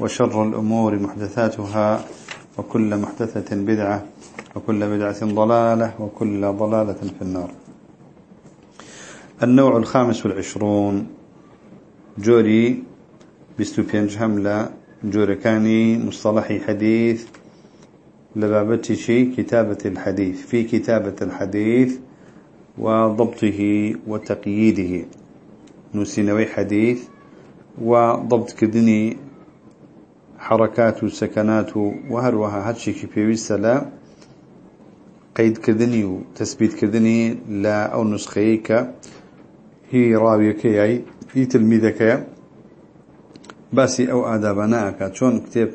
وشر الأمور محدثاتها وكل محدثة بدعة وكل بدعة ضلالة وكل ضلالة في النار. النوع الخامس والعشرون جوري بستوبيان هملة جوركاني مصطلح حديث لبابتي شيء كتابة الحديث في كتابة الحديث وضبطه وتقييده. نسينوي حديث وضبط كدني حركات وسكنات وهروها هاتشي كي بيويست لا قيد كدني وتثبيت كدني لا أو نسخيك هي راويك أي هي تلميذك باسي أو آدابناك شون كتاب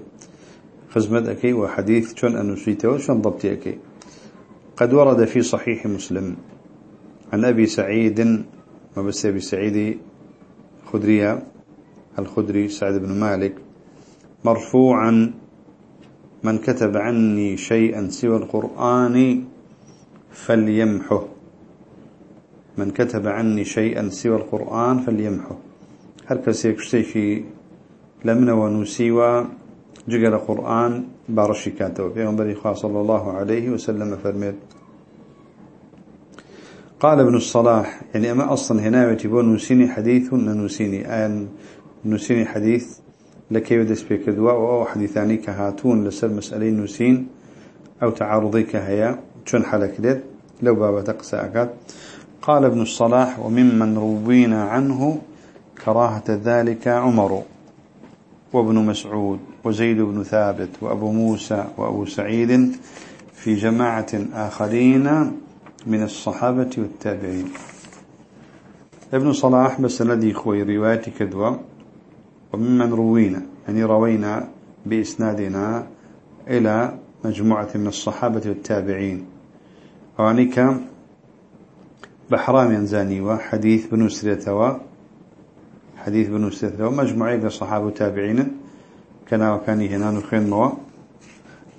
خزمت أكي وحديث شون أنسيته وشون ضبطي أكي. قد ورد في صحيح مسلم. عن أبي سعيد ما بس أبي سعيد خدرية الخدري سعد بن مالك. مرفوعا من كتب عني شيئا سوى القرآن فليمحه. من كتب عني شيئا سوى القرآن فليمحه. هل كسيكشتيكي لمن ونسيوا جقل القرآن بارشي كاتو في غنبري صلى الله عليه وسلم فرميت قال ابن الصلاح يعني أما أصلا هنا يتبون نسيني حديث نسيني آن نسيني حديث لكي يدس بكدوا أو حديثاني كهاتون لسر مسألة نسين أو تعارضي كهيا شون حالك لد لو بابا تقسى أكاد. قال ابن الصلاح وممن روينا عنه كراهة ذلك عمر وابن مسعود وزيد بن ثابت وأبو موسى وأبو سعيد في جماعة آخرين من الصحابة والتابعين. ابن صلاح بسندي خوي رواية كدوة وممن روينا يعني روينا بإسنادنا إلى مجموعة من الصحابة والتابعين. وعنك بحرام ينزاني وحديث بن سريتوا حديث بن سريتوا مجموعة من الصحابة والتابعين. كان وكان هنا نخين موا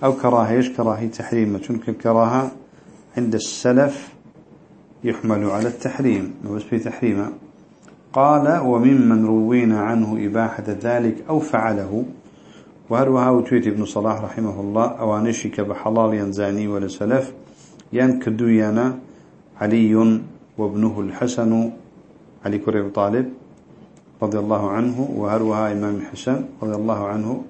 أو كراهيش كراهي تحريم. تنك كراهة عند السلف يحمل على التحريم بس في تحريمه. قال وممن روينا عنه إباحة ذلك أو فعله. وهروها وتويت ابن صلاح رحمه الله أوانشك بحلال ينزاني ولا سلف. ينكدو يانا علي وابنه الحسن علي كريم طالب رضي الله عنه. وهروها إمام الحسن رضي الله عنه.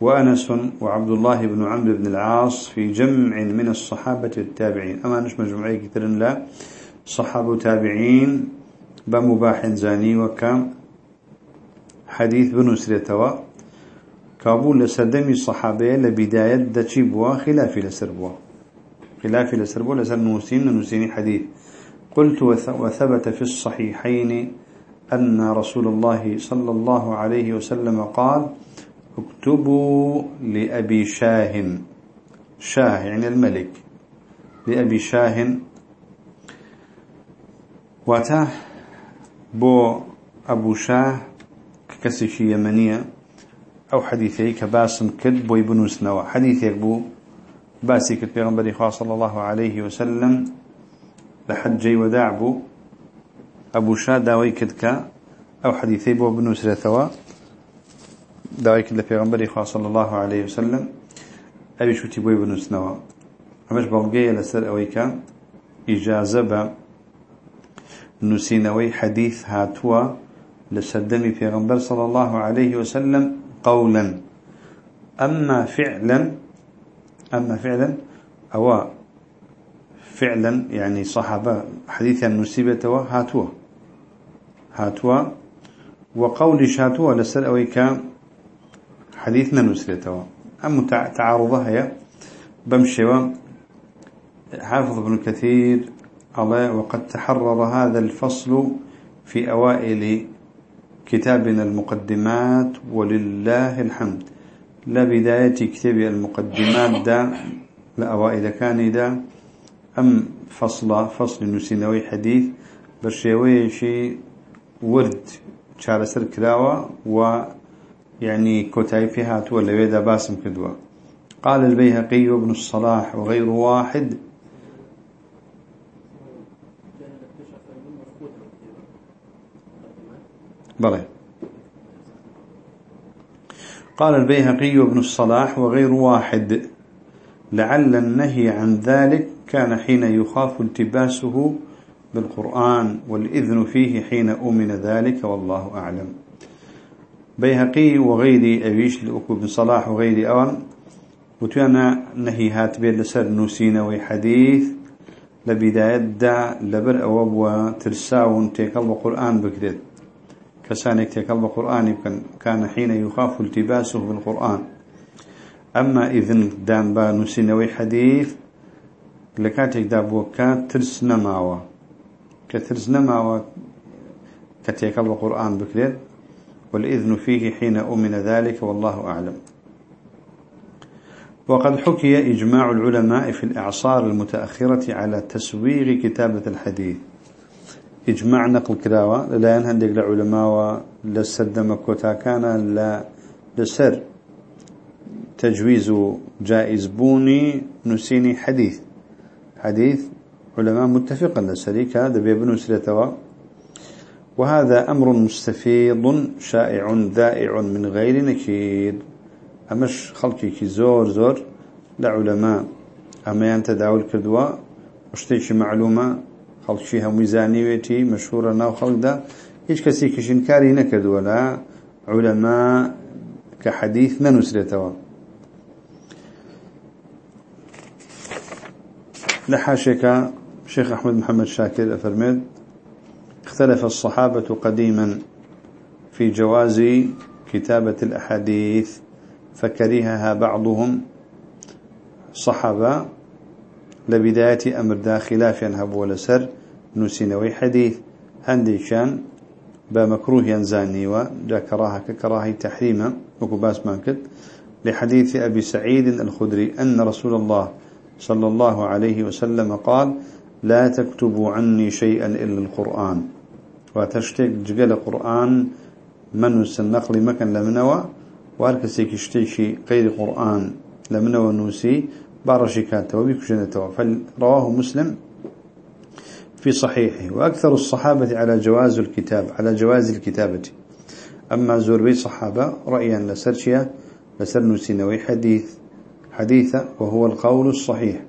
وأنس وعبد الله بن عمرو بن العاص في جمع من الصحابة التابعين. أما نش مجموعي كثير لا. صحابة تابعين بمباح زاني وكام حديث بن سريتوا كابول لسردمي الصحابة لبداية دتشي بوا خلافي لسربوا خلافي لسربوا لسر نوسين نوسين حديث قلت وثبت في الصحيحين أن رسول الله صلى الله عليه وسلم قال اكتبوا لأبي شاه. شاه يعني الملك لأبي شاه. واتا بو أبو شاه ككسشي يمنية أو حديثي كباسم كد بو ابن سنوا حديثي بو باسي كد بيغنبري صلى الله عليه وسلم لحجي وداع بو أبو شاه داوي كدك أو حديثي بو ابن سنوا داوي كد لبيغنبري صلى الله عليه وسلم أبي شو تبوي ابن سنوا أمش بلغي لسر أويكا إجازة نسينوي حديث هاتوا لسدمي في غنبر صلى الله عليه وسلم قولا. أما فعلا أما فعلا أو فعلا يعني صحابة حديثا نسيبته هاتوا. هاتوا. وقول شاتوا لسر أويك حديثنا نسيبته أما تعارضها بمشي حافظ ابن كثير وقد تحرر هذا الفصل في أوائل كتابنا المقدمات ولله الحمد. لبداية كتاب المقدمات دا لأوائل كان دا أم فصل فصل نسينوي حديث برشيوي شي ورد شارسر كلاوة و يعني كتاي فيها تولى باسم كدوة. قال البيهقي وابن الصلاح وغير واحد بلى قال البيهقي وابن الصلاح وغير واحد لعل النهي عن ذلك كان حين يخاف التباسه بالقرآن والإذن فيه حين أؤمن ذلك والله أعلم. بيهقي وغيري أبيش لأكو بن صلاح وغيري أوان وتوانا نهي هات بيد لسر نوسين وحديث لبداية دا لبر أواب وترساون تيكال وقرآن بكريت. كسانك تيكال وقرآن كان حين يخاف التباسه بالقرآن. أما إذن دان با نوسين وحديث لكاتك دابو كان ترس نماوة كترس نماوة كتيكال وقرآن بكريت والإذن فيه حين أؤمن ذلك والله أعلم. وقد حكي إجماع العلماء في الإعصار المتأخرة على تسويغ كتابة الحديث. إجماع نقل كراوة لا ينهدق لعلماء لسد مكوتا كان لا لسر تجويز جائز بوني نسيني حديث. حديث علماء متفقا لسريك هذا بيبنو سلتوا وهذا أمر مستفيض شائع ذائع من غير نكيد. أمش خلقي كي زور زور لعلماء أما ينتدعوا الكدوة وشتيش معلومة خلقشيها ميزانيويتي مشهورة ناو خلق دا إيش كسي كشين كاري نكدوا لا علماء كحديث ننسرتوا لحاشك شيخ أحمد محمد شاكر أفرمد اختلف الصحابة قديما في جواز كتابة الأحاديث فكرهها بعضهم صحابة لبداية أمر دا خلاف ينهب ولسر نسينوي حديث. هندي كان بمكروه ينزاني وجا كراهة ككراهة تحريما وكباس مانكت لحديث أبي سعيد الخدري أن رسول الله صلى الله عليه وسلم قال لا تكتبوا عني شيئا إلا القرآن. وتشتك جقل القرآن من النقل مكان لمنوى واركسي كشتيشي غير قرآن لمنوى نوسي بارشكاته وبكشنته فرواه مسلم في صحيحه. وأكثر الصحابة على جواز الكتاب على جواز الكتابة. أما زور بي صحابة رأيا لسرشيا لسر نوسي حديث حديثة وهو القول الصحيح.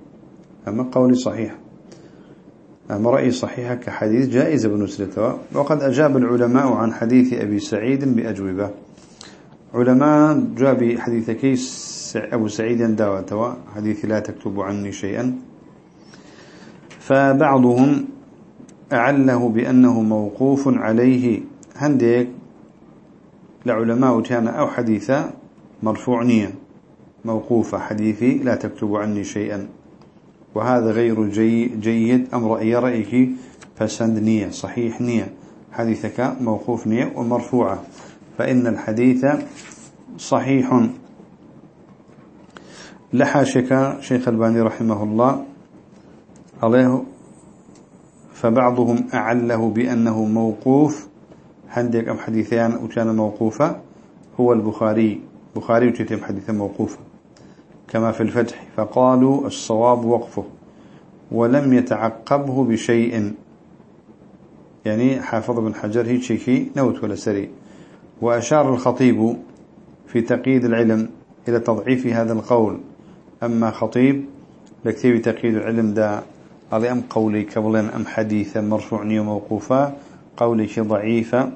أما قول صحيح أما رأي صحيحة كحديث جائز بنسلته وقد أجاب العلماء عن حديث أبي سعيد بأجوبة. علماء جاب حديث كيس أبو سعيد داوتوا حديث لا تكتب عني شيئا. فبعضهم أعله بأنه موقوف عليه. هنديك لعلماء كان أو حديثا مرفوع نية موقوفة حديثي لا تكتب عني شيئا. وهذا غير جي جيد. أم رأي رأيك؟ فسند نية صحيح نية. حديثك موقوف نية ومرفوعة. فإن الحديث صحيح. لحاشك شيخ الباني رحمه الله عليه فبعضهم أعله بأنه موقوف. عندك أم حديثان وكان موقوفا. هو البخاري. بخاري وتتم حديثا موقوفا. كما في الفتح فقالوا الصواب وقفه ولم يتعقبه بشيء. يعني حافظ بن حجر هي شيكي نوت ولا سري. وأشار الخطيب في تقييد العلم إلى تضعيف هذا القول. أما خطيب لكتب تقييد العلم دا على أم قولي كبلين أم حديثا مرفوعني وموقوفا قولي ضعيفة.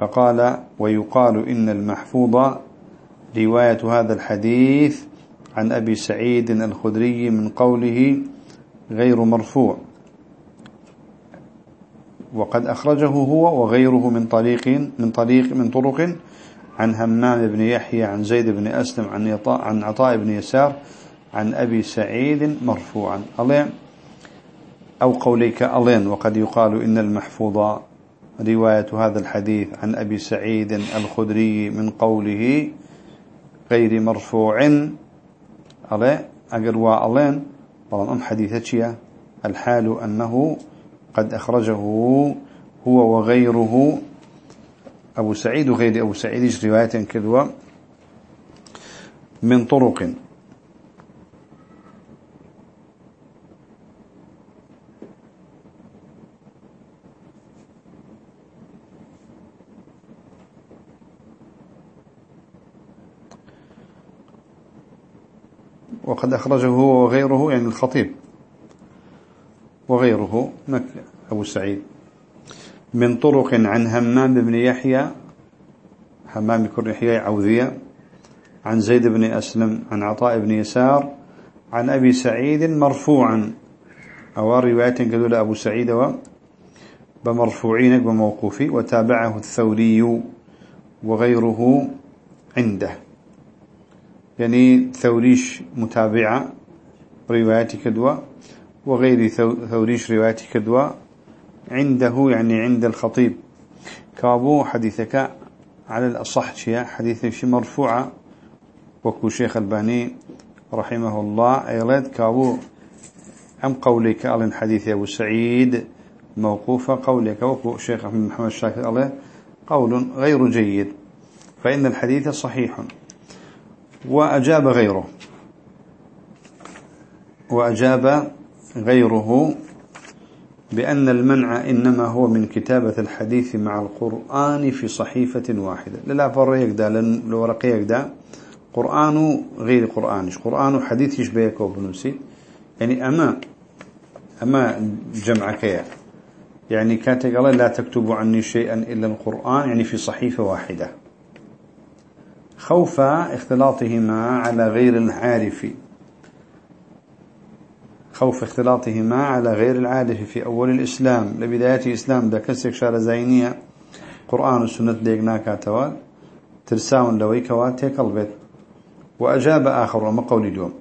فقال ويقال إن المحفوظ رواية هذا الحديث عن أبي سعيد الخدري من قوله غير مرفوع. وقد أخرجه هو وغيره من طريق من طريق من طرق عن همام بن يحيى عن زيد بن أسلم عن عن عطاء بن يسار عن أبي سعيد مرفوعا. ألين؟ أو قوليك ألين وقد يقال إن المحفوظ رواية هذا الحديث عن أبي سعيد الخدري من قوله غير مرفوع. على أقروا ألين؟ والله أم حديثة الحال أنه قد أخرجه هو وغيره أبو سعيد وغير أبو سعيد رواية كذوة؟ من طرق. وقد أخرجه هو وغيره يعني الخطيب. وغيره أبو سعيد. من طرق عن همام بن يحيى همام بن يحيى عوذية عن زيد بن أسلم عن عطاء بن يسار عن أبي سعيد مرفوعا. أو رواية كذول أبو سعيد بمرفوعين بموقوفي وتابعه الثوري وغيره عنده. يعني ثوريش متابعة روايات كدوى وغير ثوريش روايات كدوى عنده يعني عند الخطيب. كابو حديثك على الأصح شيء حديث مرفوعة وكو شيخ الباني رحمه الله أيضا كابو أم قولك ألين حديث أبو سعيد موقوفة قولك وكو شيخ محمد الشاكر الله قول غير جيد. فإن الحديث صحيح. وأجاب غيره. وأجاب غيره. بأن المنع إنما هو من كتابة الحديث مع القرآن في صحيفة واحدة. لا فرق يقدا لورقي يقدا قرآن غير قرآنش قرآن حديث يشبهك وبنوسي يعني أما أما جمعك يعني كاتق الله لا تكتب عني شيئا إلا القرآن يعني في صحيفة واحدة. خوف اختلاطهما على غير العارف. خوف اختلاطهما على غير العارف في أول الإسلام. لبداية الإسلام دا كسك شار زينية. قرآن والسنة ليقنا كاتوا ترساون لوي كواتيك البيت وأجاب آخر وما قول اليوم.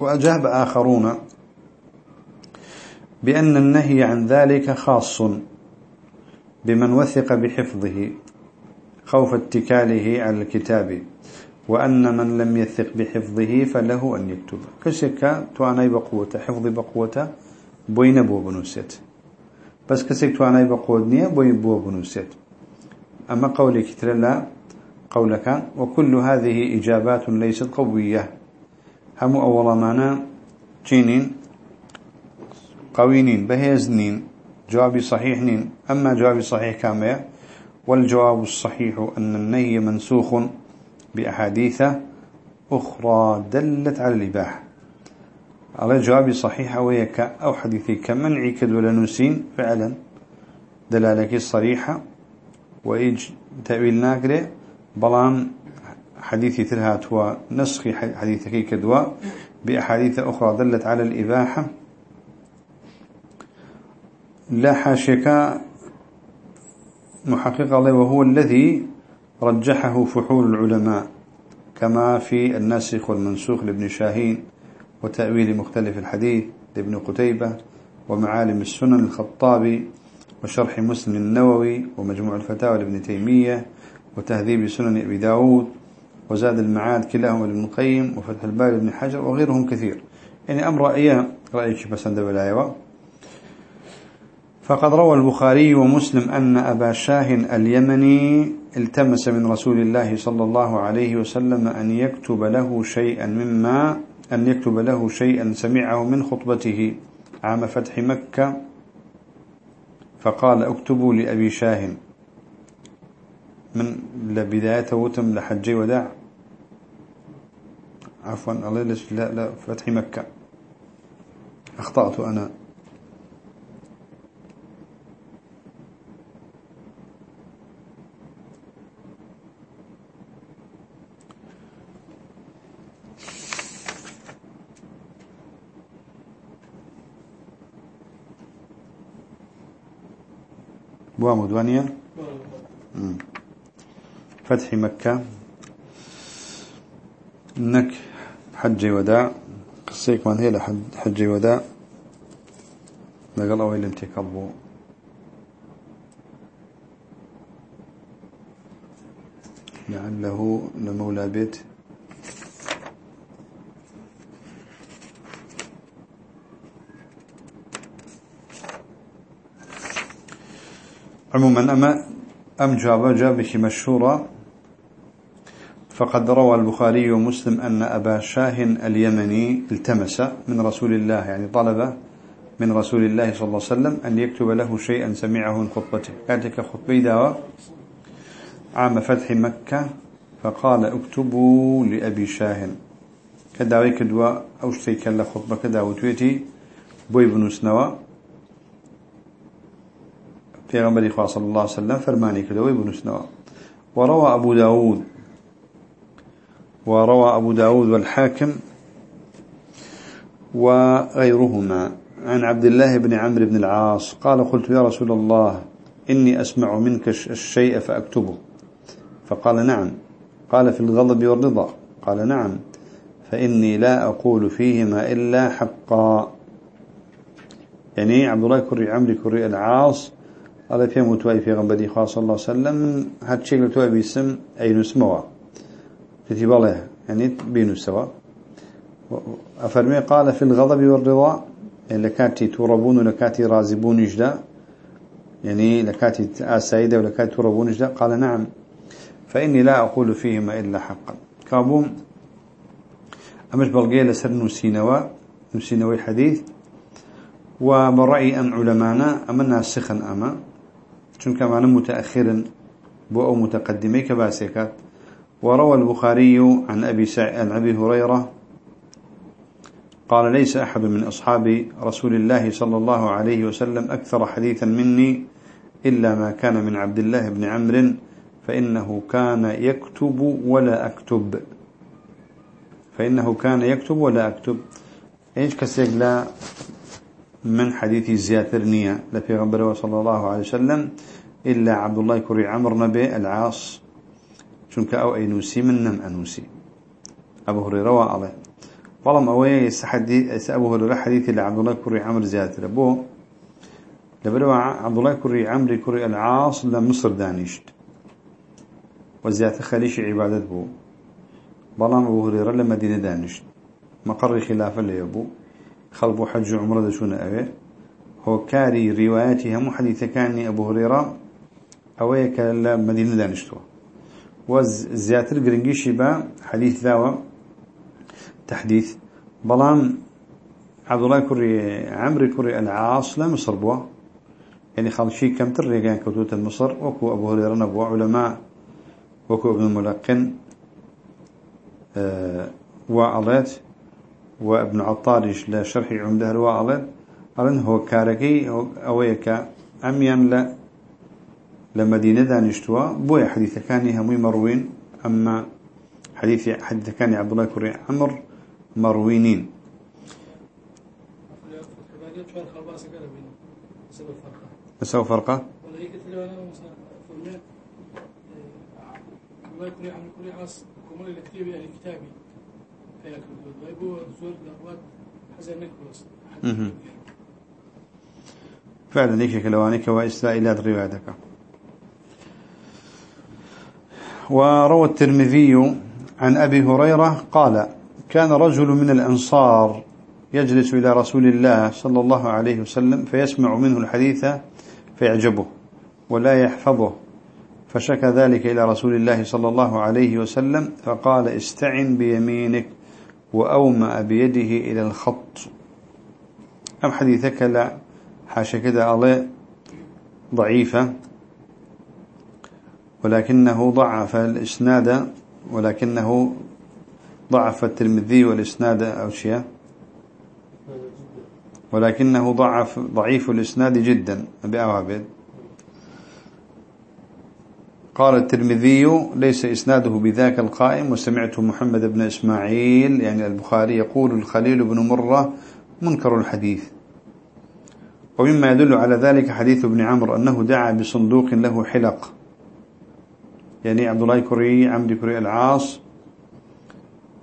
وأجاب آخرون بأن النهي عن ذلك خاص بمن وثق بحفظه خوف اتكاله على الكتاب. وأن من لم يثق بحفظه فله أن يكتب. كسك تواني بقوة حفظ بقوة بوين بو بنوسيت. بس كسك تواني نية بوين بو بنوسيت. أما قولي كتر لا قولك وكل هذه إجابات ليست قوية. هم أول معنا جينين قوينين بهيزنين جوابي صحيحنين. أما جوابي صحيح كامية والجواب الصحيح أن النهي منسوخ. بأحاديث أخرى دلت على الإباحة. على جواب صحيح ويك أو حديثي كمنع كد ولا نسين فعلا. دلالك صريحة. وإيج تأويل ناقري. بلان حديثي ترهات نسخ حديثك كدوا. بأحاديث أخرى دلت على الإباحة. لا حاشك محقق الله وهو الذي رجحه فحول العلماء كما في الناسخ والمنسوخ لابن شاهين وتأويل مختلف الحديث لابن قتيبة ومعالم السنن الخطابي وشرح مسلم النووي ومجموع الفتاوى لابن تيمية وتهذيب سنن أبي داود وزاد المعاد كلاهما لابن القيم وفتح الباب لابن حجر وغيرهم كثير. يعني أمر أيام رأيك بس عند بلايوه فقد روى البخاري ومسلم أن أبا شاه اليمني التمس من رسول الله صلى الله عليه وسلم أن يكتب له شيئا مما أن يكتب له شيئا سمعه من خطبته عام فتح مكة. فقال اكتبوا لأبي شاه. من لبداية وتم لحجي وداع. عفوا الله لا لا فتح مكة. أخطأت أنا. بوامد وانيا فتح مكة. إنك حج وداع. قصيك من هي حج وداع. لقال أويل أنت لعله لمولى بيت عموما أما أم جاب جابش مشهورة فقد روى البخاري ومسلم أن أبا شاه اليمني التمس من رسول الله يعني طلب من رسول الله صلى الله عليه وسلم أن يكتب له شيئا سمعه من خطبته. كانت خطبة دعوة عام فتح مكة فقال اكتبوا لأبي شاه. كدعوي كدوا أو شتيك خطبة كدعوة تويتي بوي بن سنوى في غنبري صلى الله عليه وسلم فرماني كدوي بن سنوى وروى أبو داود وروى أبو داود والحاكم وغيرهما عن عبد الله بن عمرو بن العاص قال قلت يا رسول الله إني أسمع منك الشيء فأكتبه. فقال نعم. قال في الغضب والرضا. قال نعم. فإني لا أقول فيهما إلا حقا. يعني عبد الله كري عمري كري العاص قال في متوي في غنبدي خاص الله عليه هاد شيء لتوي باسم أي نسموه كتب الله يعني بينو سوا أفرمي قال في الغضب والرضا لكاتي توربون ولكاتي رازبون جدا يعني لكاتي آسايدة ولكاتي توربون جدا قال نعم. فإني لا أقول فيهما إلا حقا. كابوم أمش بلغي لسر نسينوا نسينوا الحديث وبرأي أن علمانا أما ناسخا أما. چونك معنا متأخرا بو أو متقدمي كباسيكات وروى البخاري عن أبي, عن أبي هريرة قال ليس أحد من أصحاب رسول الله صلى الله عليه وسلم أكثر حديثا مني إلا ما كان من عبد الله بن عمرو فإنه كان يكتب ولا أكتب. فإنه كان يكتب ولا أكتب. إيش كسيقلا من حديث زياترنية لفي غنبره صلى الله عليه وسلم إلا عبد الله كري عمر نبي العاص. چونك أو أي نوسي من نم أنوسي أبو هريرة وعليه والله أوي يسحدي أبو هريرة حديث لعبد الله كري عمر زيادة لبو لبروا عبد الله كري عمري كري العاص لمصر دانيشت وزيادة خليش عبادة بو بلام أبو هريرة لمدينة دانيشت مقر خلافة ليبو خلبو حج عمره دشون أوي هو كاري رواياتها محدثة كان أبو هريرة أوي كالمدينة دانشتوه وزياتر قرنقيشي با حديث ذاوة تحديث. بلان عبد الله كري عمري كري العاص لا مصر بوا يعني خالشي كم تريقان كتوت مصر وكو أبو هريرة نبوا علماء وكو ابن الملقن أه وعلات وابن عطارش لا شرح عمده الوعلات أرن هو كاركي أويك أميان لا لمدينة دانشتوا بويا حديث كان همي مروين أما حديث حديث كان عبد الله كري عمر مروينين سوى فرقة فعلا ليك كلوانك وإسرائيلات روايتك وروى الترمذي عن أبي هريرة قال كان رجل من الأنصار يجلس إلى رسول الله صلى الله عليه وسلم فيسمع منه الحديث فيعجبه ولا يحفظه. فشكى ذلك إلى رسول الله صلى الله عليه وسلم فقال استعن بيمينك وأومأ بيده إلى الخط. أم حديثك لا؟ حاشا كده ضعيفة. ولكنه ضعف الإسناد ولكنه ضعف الترمذي والإسناد أو شيء. ولكنه ضعف ضعيف الإسناد جدا بأوابد. قال الترمذي ليس إسناده بذاك القائم وسمعت محمد بن إسماعيل يعني البخاري يقول الخليل بن مرة منكر الحديث. ومما يدل على ذلك حديث ابن عمرو أنه دعا بصندوق له حلق. يعني عبد الله كري عمري كري العاص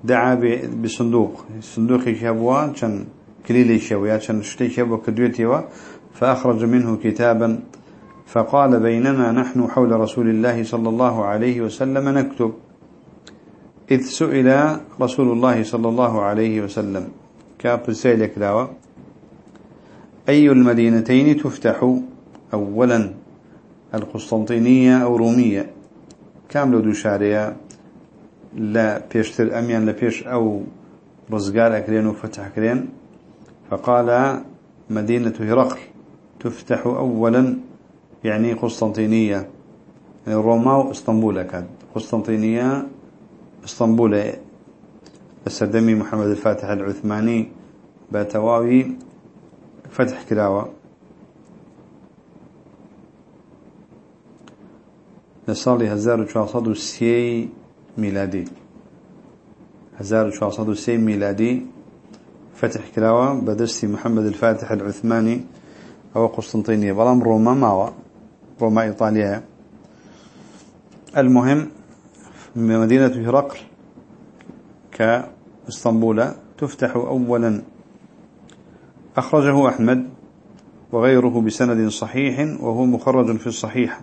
دعا بصندوق. صندوق شابوا كان كليل شابوا كان شتي شابوا كدويتيوا فأخرج منه كتابا فقال بينما نحن حول رسول الله صلى الله عليه وسلم نكتب. إذ سئل رسول الله صلى الله عليه وسلم كاب سيلك دعوة أي المدينتين تفتح؟ أولا القسطنطينية أو رومية؟ كامل دو شارية لا بيشتر أميان لا بيش أو رزقار أكرين وفتح أكرين فقال مدينة هرقل تفتح أولا يعني قسطنطينية. يعني روما وإسطنبول كان قسطنطينية إسطنبول السردمي محمد الفاتح العثماني باتواوي فتح كلاوة وشواصد وسي ميلادي هزار وشواصد وسي ميلادي فتح كلاوة بدرسي محمد الفاتح العثماني أو قسطنطينية بلام روما ماوا روما إيطاليا المهم مدينة هرقل كاسطنبول تفتح أولا. أخرجه أحمد وغيره بسند صحيح وهو مخرج في الصحيح.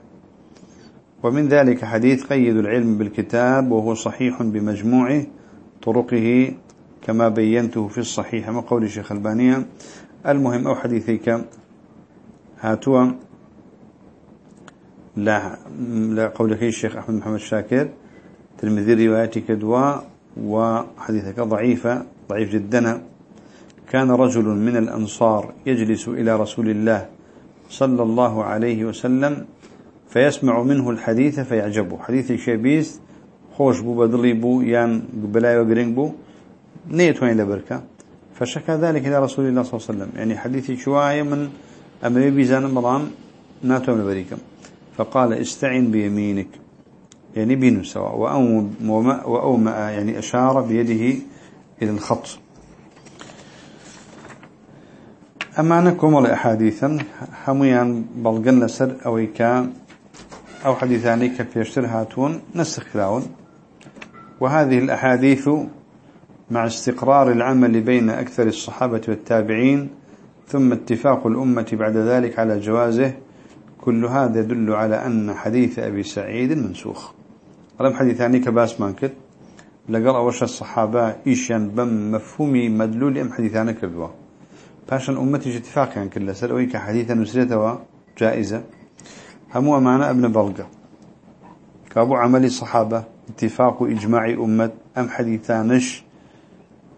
ومن ذلك حديث قيد العلم بالكتاب وهو صحيح بمجموع طرقه كما بينته في الصحيح. ما قول الشيخ البانية المهم أو حديثيك هاتوا. لا لا قولك الشيخ أحمد محمد شاكر. تلمذي روايتك دواء وحديثك ضعيفة ضعيف جدا. كان رجل من الأنصار يجلس إلى رسول الله صلى الله عليه وسلم فيسمع منه الحديث فيعجبه. حديث شبيس خوش بو بدلي بو يان بلاي وقرين بو نيتوين لبركة فشكى ذلك إلى رسول الله صلى الله عليه وسلم. يعني حديث شوية من أمري بيزان مرام ناتو لبريكم فقال استعن بيمينك. يعني بين سواء وأومأ يعني أشار بيده إلى الخط. أما نكم ولا أحاديثا حميان بلغن سر أو إيكا أو حديثاني كفيشتر هاتون نسخ كلاون وهذه الأحاديث مع استقرار العمل بين أكثر الصحابة والتابعين ثم اتفاق الأمة بعد ذلك على جوازه كل هذا يدل على أن حديث أبي سعيد منسوخ. رم حديثاني كباس مانكت. لقال أوش الصحابة إيشان بم مفهومي مدلول أم حديثانا كردوا باشن أمتي اتفاق يعني كل سر كحديثا نسرته جائزة. همو أمانة ابن بلغة كابو عملي الصحابة اتفاق إجماع أمة أم حديثانش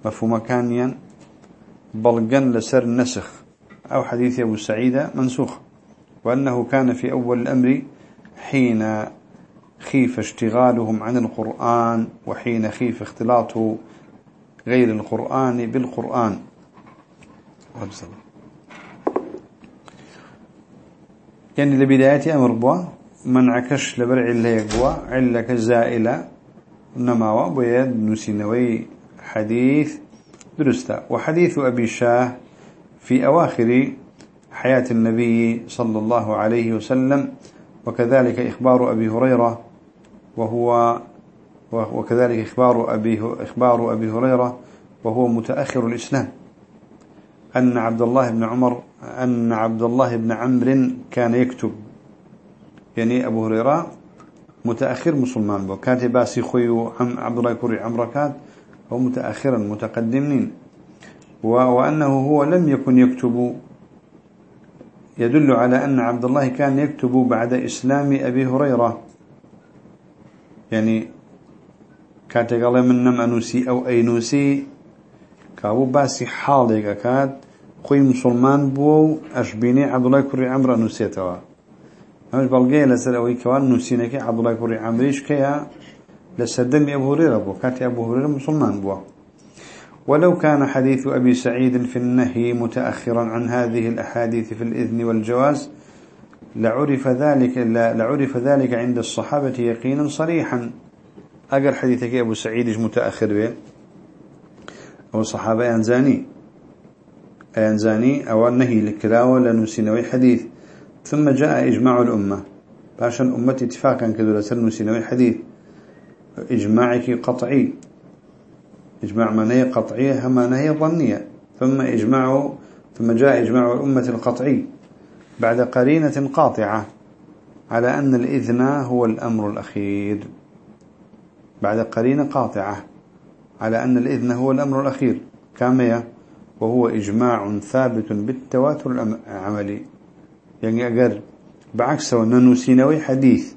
مفهوم كانيا بلغن لسر النسخ أو حديث أبو سعيدة منسوخ. وأنه كان في أول الأمر حين خيف اشتغالهم عن القرآن وحين خيف اختلاط غير القرآن بالقرآن. يعني لبداية أمر بوا منعكش لبرع اللي يقوى علك الزائلة نماوا بيد نسينوي حديث درستا وحديث أبي شاه في أواخر حياة النبي صلى الله عليه وسلم. وكذلك إخبار أبي هريرة وهو وكذلك إخبار أبي إخبار أبي هريرة وهو متأخر الإسلام أن عبد الله بن عمر أن عبد الله بن عمرو كان يكتب. يعني أبو هريرة متأخر مسلمان بو. كاتب باسي خوي عبد الله كوري عمركات هو متأخرا متقدمين. وأنه هو لم يكن يكتب. يدل على أن عبد الله كان يكتب بعد إسلام أبي هريرة. يعني كاتق الله من نم أنوسي أو أينوسي. كابو باسي حالك كاد خوي مسلمان بو أشبيني عبد الله كري عمر أنوسيتوا أمش بلغي لسر أوي كوان نوسينك عبد الله كري عمريش كيا لسدم أبو هريرة بو كاتي أبو هريرة مسلمان بو ولو كان حديث أبي سعيد في النهي متأخرا عن هذه الأحاديث في الإذن والجواز لعرف ذلك لعرف ذلك عند الصحابة يقينا صريحا. أقل حديثك أبو سعيد متأخر به. أو الصحابة أنزاني أنزاني أو النهي لكلاوة لنسينوي حديث ثم جاء إجماع الأمة. باشا الأمة اتفاقا كذو لسنسينوي حديث إجماعك قطعي. إجماع ما نهي قطعية هما نهي ظنية. ثم إجماع ثم جاء إجماع الأمة القطعي. بعد قرينة قاطعة. على أن الإذن هو الأمر الأخير. بعد قرينة قاطعة. على أن الإذن هو الأمر الأخير. كامية وهو إجماع ثابت بالتواتر العملي. يعني أقر بعكسه ننوسينوي حديث.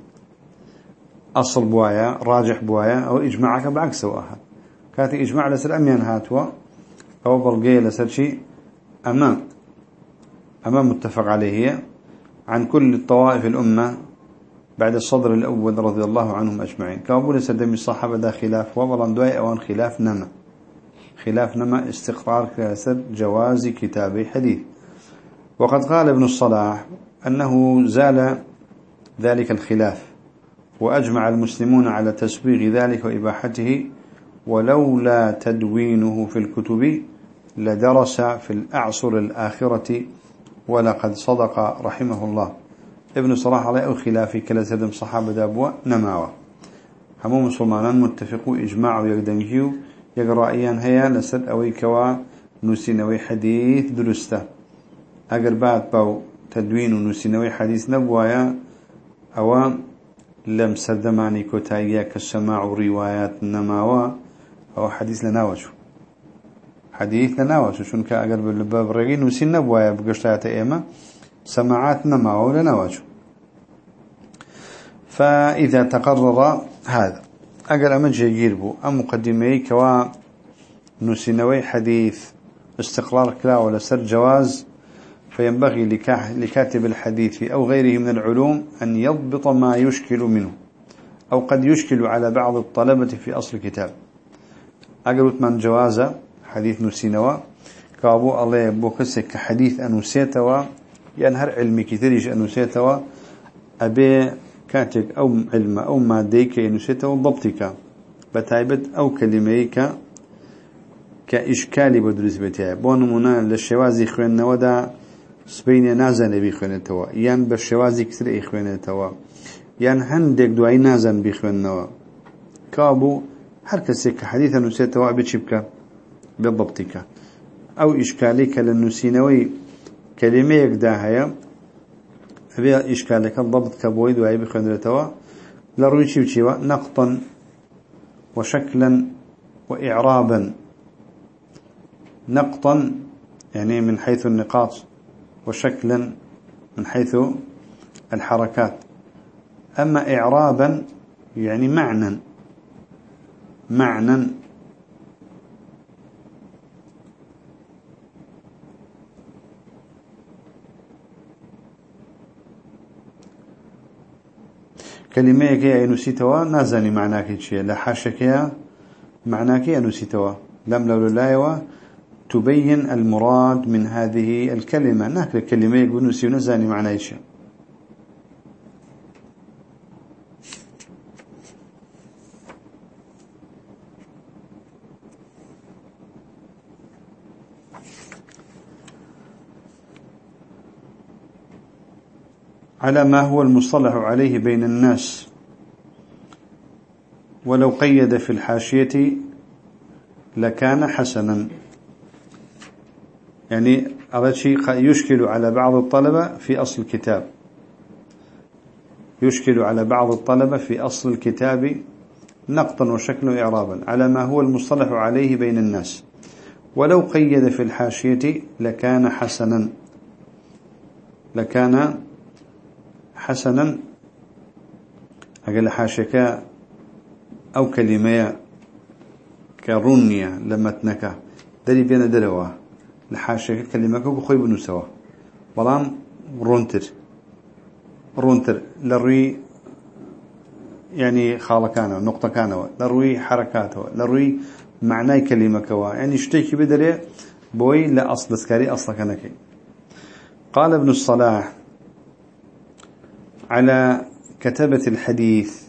أصل بوايا راجح بوايا أو إجماعك بعكسه أها كاتي إجماع لسر أميان هاتوا أو بلقية لسر شيء أمام أمام متفق عليه عن كل الطوائف الأمة بعد الصدر الأول رضي الله عنهم أجمعين. كابول سدمي الصحابة دا خلاف وبلان دواي أوان خلاف نما خلاف نما استقرار كاسر جواز كتابي حديث. وقد قال ابن الصلاح أنه زال ذلك الخلاف وأجمع المسلمون على تسويغ ذلك وإباحته ولولا تدوينه في الكتب لدرس في الأعصر الآخرة ولقد صدق رحمه الله. ابن صلاح عليه أو خلافي كلا سدم صحابة دابوا نماوا همو مسلمان متفقوا إجماع ويقدنجيو يقرأ أيان هيا لسد أوي كوا نسينوي حديث درسته. أقر بعد باو تدوين ونسينوي حديث نبوايا أو لم سردماني كتايا كالسماع روايات نماوا أو حديث لناوشو. حديث لناوشو شون كأقر بالباب رقين نسين نبوايا بقشتات إيما سماعات نماوا لناوشو فإذا تقرر هذا أقل أمجي يجيربو أم مقدمي كوا نسينوي حديث استقرار كلا ولا سر جواز فينبغي لكاتب الحديث أو غيره من العلوم أن يضبط ما يشكل منه أو قد يشكل على بعض الطلبة في أصل الكتاب. أقلت من جواز حديث نسينوا كابو الله يبوكسك حديث أنوسيتوا ينهر علمي كتريش أنوسيتوا أبي كاتب أو علم أو ماديك أنوسيتوا ضبطك بتعبد أو كلميك كإشكالي بدرس بتاعي بونمونا للشوازي خوين نودا سبين نازن بيخوين توا يان بالشوازي كتر إخوين توا يان هندك دعاي نازن بيخوين نوا كابو هر كسي كحديثا نسيتوا بتشبك بالضبطك أو إشكاليك للنسينوي كلمة يقداها أبي إشكالك الضبط كبوي دعاي بيخوين توا لروي شيء نقطا وشكلا وإعرابا نقطا يعني من حيث النقاط وشكلا من حيث الحركات أما إعرابا يعني معنى معنى كلمة كي نسيتوا نازني معناك شيء لا حاشك معناك نسيتوا لم لو لا تبين المراد من هذه الكلمة. ناك الكلمة يقول نسي ونزاني معنى إيش على ما هو المصطلح عليه بين الناس. ولو قيد في الحاشية لكان حسنا. يعني هذا شيء يشكل على بعض الطلبة في أصل الكتاب. يشكل على بعض الطلبة في أصل الكتاب نقطا وشكلا وإعرابا على ما هو المصطلح عليه بين الناس. ولو قيد في الحاشية لكان حسنا. لكان حسنا أقل حاشك أو كلمة كرنية لمتنك. دلي بين دلوة. لحاشك كلمة بخوي بنوسوا بلام رونتر. رونتر. لروي يعني خالكانه نقطة كانوا لروي حركاته لروي معنى كلمة كوا. يعني اشتكي بدري بوي لا أصل سكاري أصلا كنكي. قال ابن الصلاح على كتبة الحديث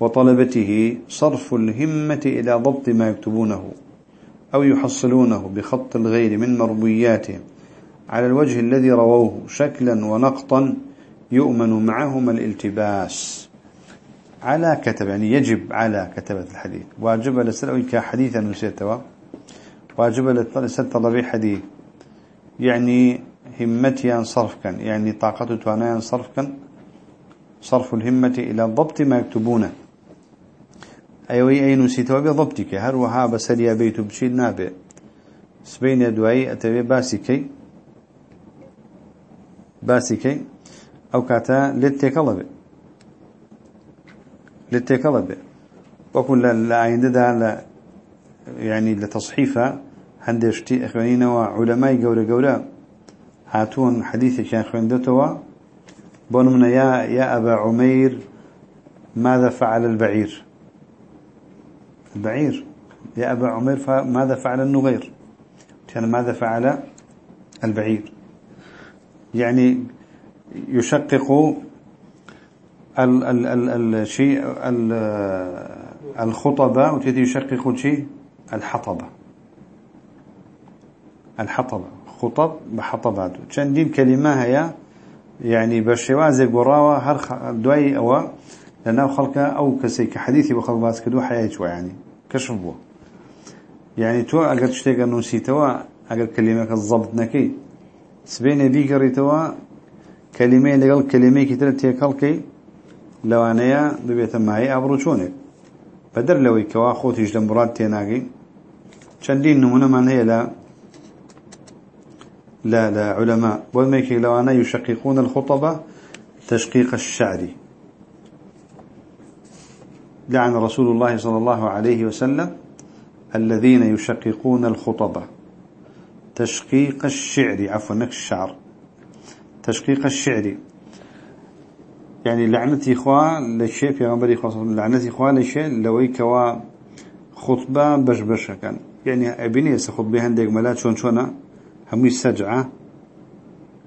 وطلبته صرف الهمة إلى ضبط ما يكتبونه أو يحصلونه بخط الغير من مربياتهم على الوجه الذي رووه شكلا ونقطا يؤمن معهما الالتباس. على كتب يعني يجب على كتبة الحديث. واجب لسلوي كحديثا نسيتوا واجب لسل طلبي حديث. يعني همتي صرف كان يعني طاقته توانا صرف كان صرف الهمة إلى ضبط ما يكتبونه. أيوي أي نسيتوا بضبطك هر وها بسريا بيت بشيد نابع سبين يدوي أتبي باسكي. باسكي. أو كاتا للتكلبه للتكلبه وكل لا عند يعني لتصحيفة هندشتي إخوانينا وعلماء قولة قولة. هاتون حديثي كان خوندتوا بونمنا يا يا أبا عمير ماذا فعل البعير؟ البعير. يا أبا عمير ماذا فعل النغير؟ كان ماذا فعل البعير؟ يعني يشقق ال ال ال الشيء الخطبة وتيجي يشقق شيء؟ الحطبة الحطبة قوطب بحطب هاتو چەندین کەلیمە هەیە یعنی بە شێوازێک گۆڕاوە هەر دوای ئەوە لەناو خەڵکە ئەو کەسێک کە حەدیثی بە خەڵک باز کردو حەیە چوایانی کەشف بووە. یعنی تۆ ئەگەر شتێکە نووسیتەوە ئەگەر کللیمەکە زەبت نەکەی سبێنێ بیگەڕیتەوە کەلیمەی لەگەڵ کللیمەیەکی تر تێکەڵکەی لەوانەیە ببێتە مای ئابڕوو چۆنێک. بەدەر لەوەی کەوا خۆتیش لە مراد تێناگەی. چەندین نمونەمان هەیە لە لا لا علماء. والميكي لو أنا يشققون الخطبة تشقيق الشعر. لعن رسول الله صلى الله عليه وسلم الذين يشققون الخطبة تشقيق الشعر عفوا نك الشعر. تشقيق الشعر. يعني لعنتي إخوة لشيء في غنبري خاصة لعنتي إخوة لشيء لوي كوا خطبة بش بش كان. يعني أبني يس خطبة هندق ملات شون شونا. هم يسجعة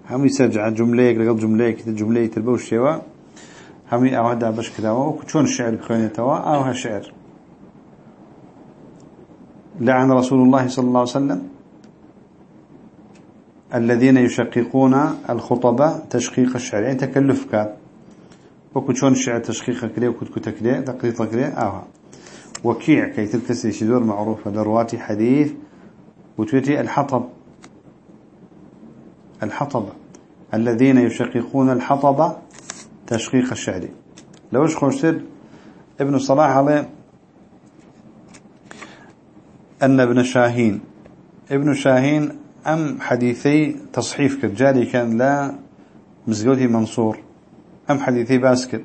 هم يسجعة جملة لقل جملة كده جملة تربو الشيوا هم أوهدا بش كده وكشون الشعر بخواني توا أو شعر لعن رسول الله صلى الله عليه وسلم الذين يشققون الخطبة تشقيق الشعر يعني تكلف كات وكو شون الشعر تشقيق كده وكو كده تقريط كده آه وكيع كي تلك شدور معروفة درواتي حديث وتوتي الحطب. الحطب. الذين يشققون الحطب تشقيق الشعر لوش خوشتر ابن صلاح عليه أن ابن شاهين. ابن شاهين أم حديثي تصحيف كرجالي كان لا مزقوتي منصور. أم حديثي باسكت.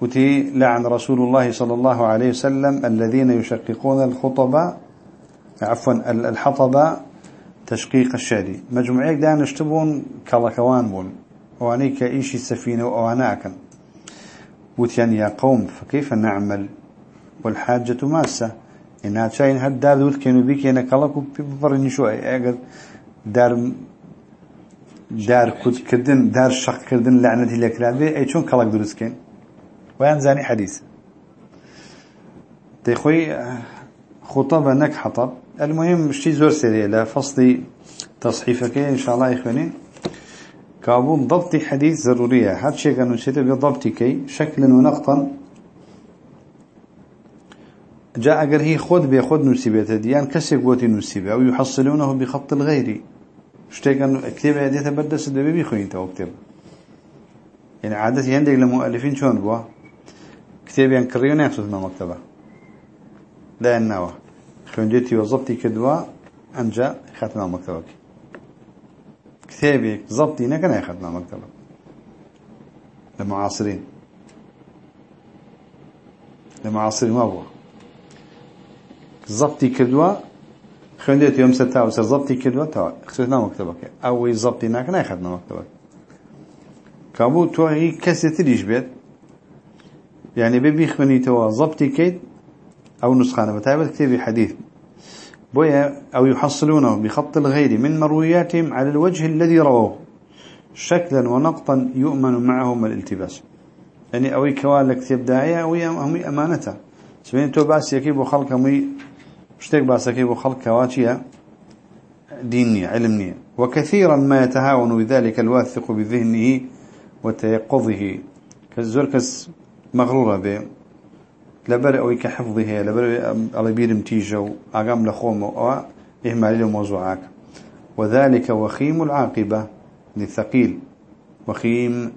وتي لعن رسول الله صلى الله عليه وسلم الذين يشققون الخطبة عفوا الحطب تشقيق الشادي مجموعيك دان اشتبون كالكوان بون. واني كإيشي سفينة واناكا وتيان يا قوم فكيف نعمل؟ والحاجة ماسة. إنها تشاين هاد دار كانوا بيك أنا كلاكو ببرني شو أجر دار دار كود كردن دار شق كردن لعنة لك لعبة أي شون كلاك درس كان وين زاني حديث. تخوي خطبة نك حطب المهم شيء زور سريع لا فصلي تصحيفك إن شاء الله إخواني كابون ضبط حديث ضرورية هذا شيء كانوا نسيته بضبطك شكلا ونقطا جاء أجر هي خود بيخود نسيبته ديان كسي قوتي نسيبه أو يحصلونه بخط الغيري شتيك أنه اكتب عديثة بدس الدبي بيخوين تو اكتب يعني عادتي عندك لمؤلفين شون بوا كتاب ينكريون يخصوص ما مكتبه لا النوى خنجتي وظبطي كدوا أنجا ختم مكتبك كتابي ظبطي نكنا ختم مكتبك لمعاصرين. لمعاصرين ما هو ظبطي كدوا خندت يوم ستا وسر ظبطي كدوا تا خسرنا مكتبك أو ظبطي نكنا ختم مكتبك كابو تو هي كسي تريش بيت. يعني ببيخ مني توا ظبطي كيد أو نسخانة بتعبد كتابي حديث. بويا أو يحصلونه بخط الغير من مروياتهم على الوجه الذي رووه. شكلا ونقطا يؤمن معهم الالتباس. يعني أوي كوالك كتاب داعية أوي أمي أمانته سبين تو باس يكيبو خلق أمي اشتك باس يكيبو خلق كواتيا دينية علمية. وكثيرا ما يتهاون بذلك الواثق بذهنه وتيقظه. كالزركس مغرورة به. لبر أوي كحفظه لبر على بيرم تيجو أقام لخوم أو إهمال له موضوعك وذلك وخيم العاقبة للثقيل وخيم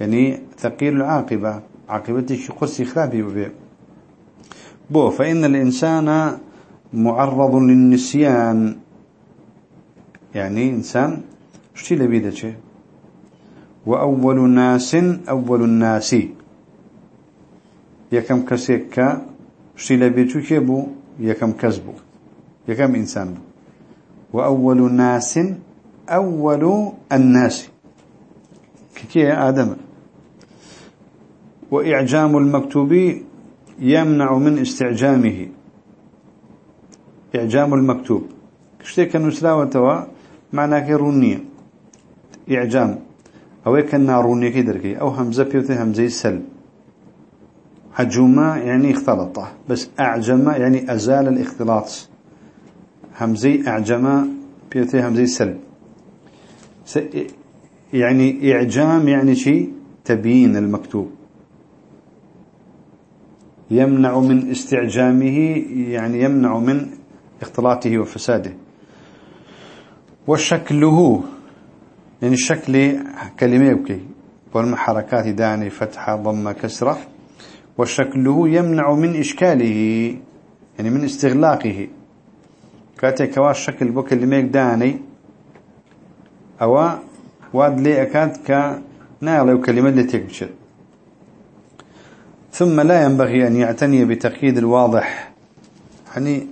يعني ثقيل العاقبة. عاقبتك قرسي خرابي ببيع بو فإن الإنسان معرض للنسيان. يعني إنسان شتي لبيدة شيء وأول ناس أول الناس يكم كسيك شتي لبيدة كيبو يكم كسبو يكم إنسان بو وأول ناس أول الناس كي آدم وإعجام المكتوب يمنع من استعجامه إعجام المكتوب كشتك نسلاوة توا معناه كرونية إعجام أو كنا رونية كدركي أو همزة بيوتي همزة سل حجوما يعني اختلطه بس أعجم يعني أزال الاختلاط. همزي أعجم بيوتي همزي سل يعني إعجام يعني شيء تبيين المكتوب. يمنع من استعجامه يعني يمنع من اختلاطه وفساده. وشكله يعني الشكل كلمة يبكي. والما حركات داني فتحة ضمة كسرة. وشكله يمنع من إشكاله يعني من استغلاقه. كاتي كوا الشكل بو كلمة داني أو واد لي أكاد كناغلي وكلمة اللي تكبشر ثم لا ينبغي أن يعتني بتقييد الواضح. يعني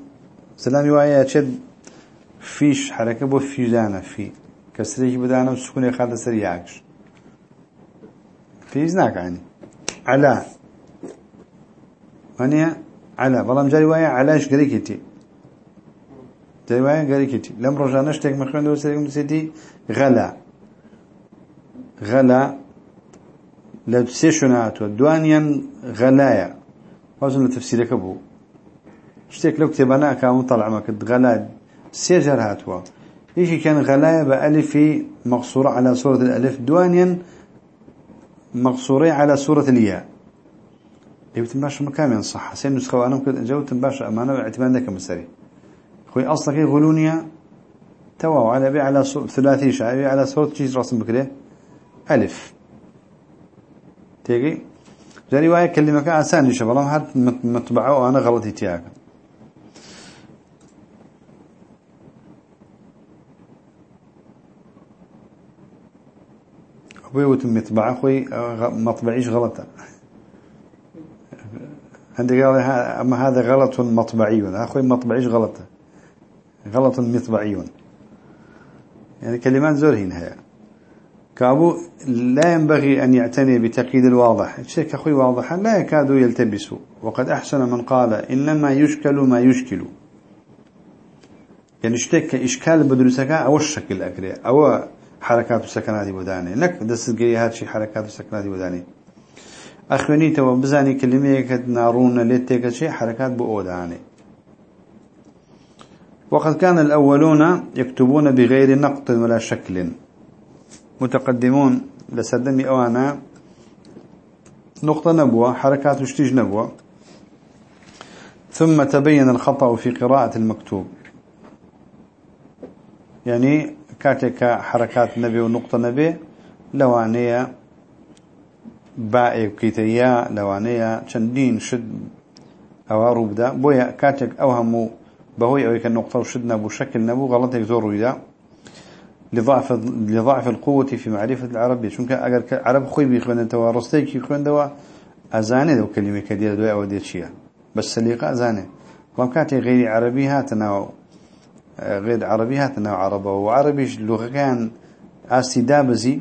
سلامي وآيات شد فيش حركة بو فيزانة في. كسريك بدانا وسكوني خالد سريعكش فيزناك يعني. على يعني على بلام جاري وآية علاش قريكتي جاري وآية قريكتي لم رجعناش تيك مخوان دو سريكم سيدي غلا. غلا. لبسيشنات دوانيا غلايا. وزن تفسيرك أبو. اشتيك لو كتبنا كامو طلع ما كنت غلا. سيجر هاتوا. إيش كان غلايا بألف مقصورة على صورة الألف. دوانيا مقصورة على صورة الياء. يبقى تنباش مكامل صح سين نسخة وأنا كنت جو تنباش أمانة اعتماد ذاك مسري خوي أصلك غلونيا توا على بي على ثلاثي شعبي على صوت شيء رسم بكده ألف. تيجي؟ جا رواية كلمة أسان يشبه الله هاد مطبعه وأنا غلطي تياك. أبوي وتم مطبع أخوي مطبعيش غلطة. عندي قال أما هذا غلط مطبعي أخوي مطبعيش غلطة؟ غلط مطبعي يعني كلمات زور هنا. كابو لا ينبغي أن يعتني بتقييد الواضح. الشيء أخوي واضحا لا يكاد يلتبس وقد أحسن من قال إنما يشكل ما يشكل. يعني اشتك إشكال بدرسك أو الشكل أكري أو حركات السكنات بداني لك دست هاد شي حركات السكنات بداني أخواني تو بزاني كلمة كد نارون لتك شيء حركات بؤوداني وقد كان الأولون يكتبون بغير نقط ولا شكل. متقدمون لسدمي أوانا. نقطة نبوة حركات وشتيج نبوة. ثم تبين الخطأ في قراءة المكتوب. يعني كاتك حركات نبي ونقطة نبي لوانية باء كيتيا لوانية شندين شد أو روبدا بويا كاتك أوهمو بهوي أو النقطة وشد نبو شكل نبو غلط يزور ويدا. لضعف لضعف القوة في معرفة العربية شنك أجر عرب خوي بيخوان أنت ورستيك يخوان دوا أزاني دو كلمة كدير دوا أو ديت شيء بس سليقة أزاني. ومكاتي غير عربي هاتنا غير عربي هاتنا عربة. وعربي لغة كان أستدابزي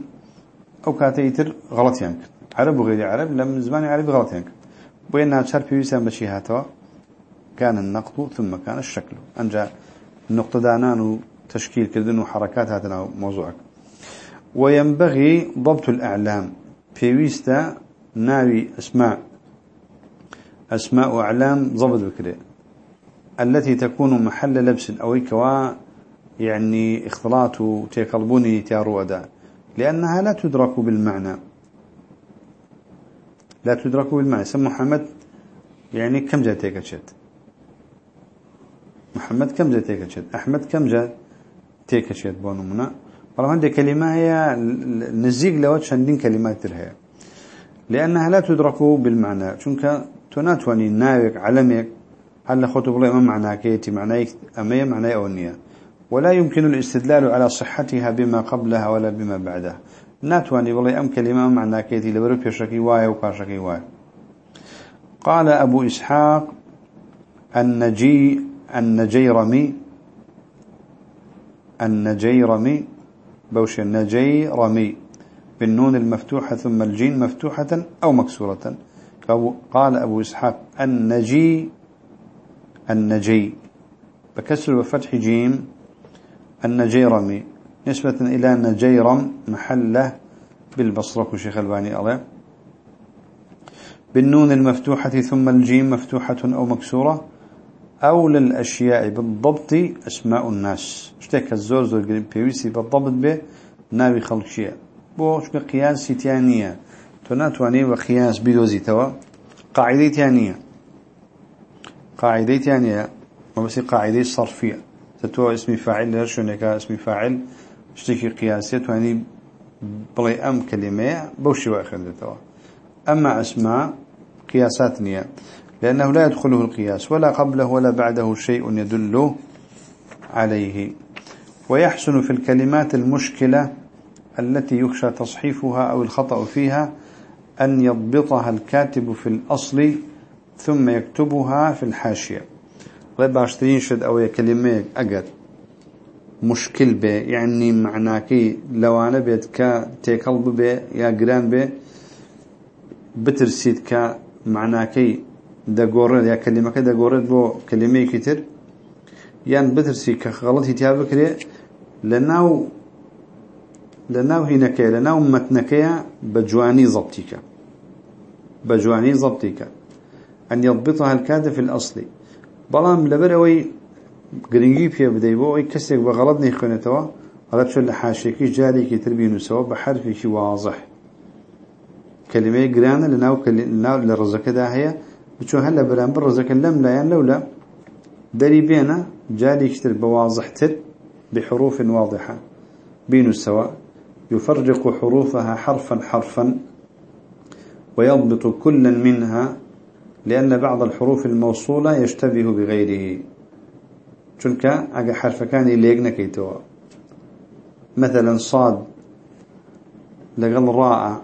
أو كاتي يتر غلط ينك عرب وغير عرب لم زمان عربي غلط ينك بينها شرب يسام بشي هاتوا كان النقط ثم كان الشكل أنجا النقطة دانان تشكيل كردن وحركات هذا موضوعك وينبغي ضبط الأعلام. في ويستا ناوي أسماء أسماء وأعلام ضبط بكري التي تكون محل لبس أو كوا يعني اختلاط تيقلبوني تيارو أداء لأنها لا تدرك بالمعنى. لا تدرك بالمعنى سم محمد يعني كم جاء تيكتشت محمد كم جاء تيكتشت أحمد كم جاء تيكشيت بونمنا بەڵام هەندێک كلمة هي نزيق لەوە چەندین كلمات تر هەیە لأنها لا تدرك بالمعنى. شنك تناتواني ناوك علمك هل خطب الله ما معنى كيتي معنى أمي معنى أونية ولا يمكن الاستدلال على صحتها بما قبلها ولا بما بعدها. ناتواني والله أم كلمة معنى كيتي لبرو بيشكي واي وكاشكي واي. قال أبو إسحاق النجي النجيرمي النجيرمي بوش النجيرمي بالنون المفتوحة ثم الجين مفتوحة أو مكسورة. قال أبو إسحاق النجي النجي. بكسر وفتح جيم النجيرمي. نسبة إلى نجيرم محله بالبصرة شيخ ألباني الله بالنون المفتوحة ثم الجيم مفتوحة أو مكسورة. أو للأشياء بالضبط أسماء الناس. اشتك الزور زور قريب بيويسي بالضبط به ناوي خلقشية بو شكا قياس تيانية. تناتواني وقياس بدوزي توا. قاعدة تيانية. قاعدة تيانية. ما بس قاعدة صرفية. تتوى اسم فاعل لرشونك اسم فاعل؟ اشتكي قياسية تواني بلي أم كلمة بوشي واخر توا أما أسماء قياسات نية لأنه لا يدخله القياس ولا قبله ولا بعده شيء يدل عليه. ويحسن في الكلمات المشكلة التي يخشى تصحيفها أو الخطأ فيها أن يضبطها الكاتب في الأصل ثم يكتبها في الحاشية. طيب باشترين شد أو كلمة مشكل به يعني معناكي لو أنا بيت كتيكل به يا جران به بترسيد كمعناكي دقورد يا كلمة كده دقورد بو كلمة كتير يعني بترسي كغلط هتياب كري لناو لناو هناك لناو متنكيا بجواني ضبطك بجواني ضبطك أن يضبطها الكاتب في الأصل بلام لبروي قرنجي فيها بدي بو أي كسيك بغلط نيخونة توا غلط شو لحاشيكي جاري كي تربينو سوا بحرف واضح. كلمة جرانة لناو لناو لرزك ده هي بچو هلا برام برزك لم لا يعني لولا دري بينا جاري كتر بواضحتر بحروف واضحة. بين سواء يفرق حروفها حرفا حرفا ويضبط كلا منها لأن بعض الحروف الموصولة يشتبه بغيره. چونك اگه حرف كان يليق نكيتوا مثلا صاد لقل راء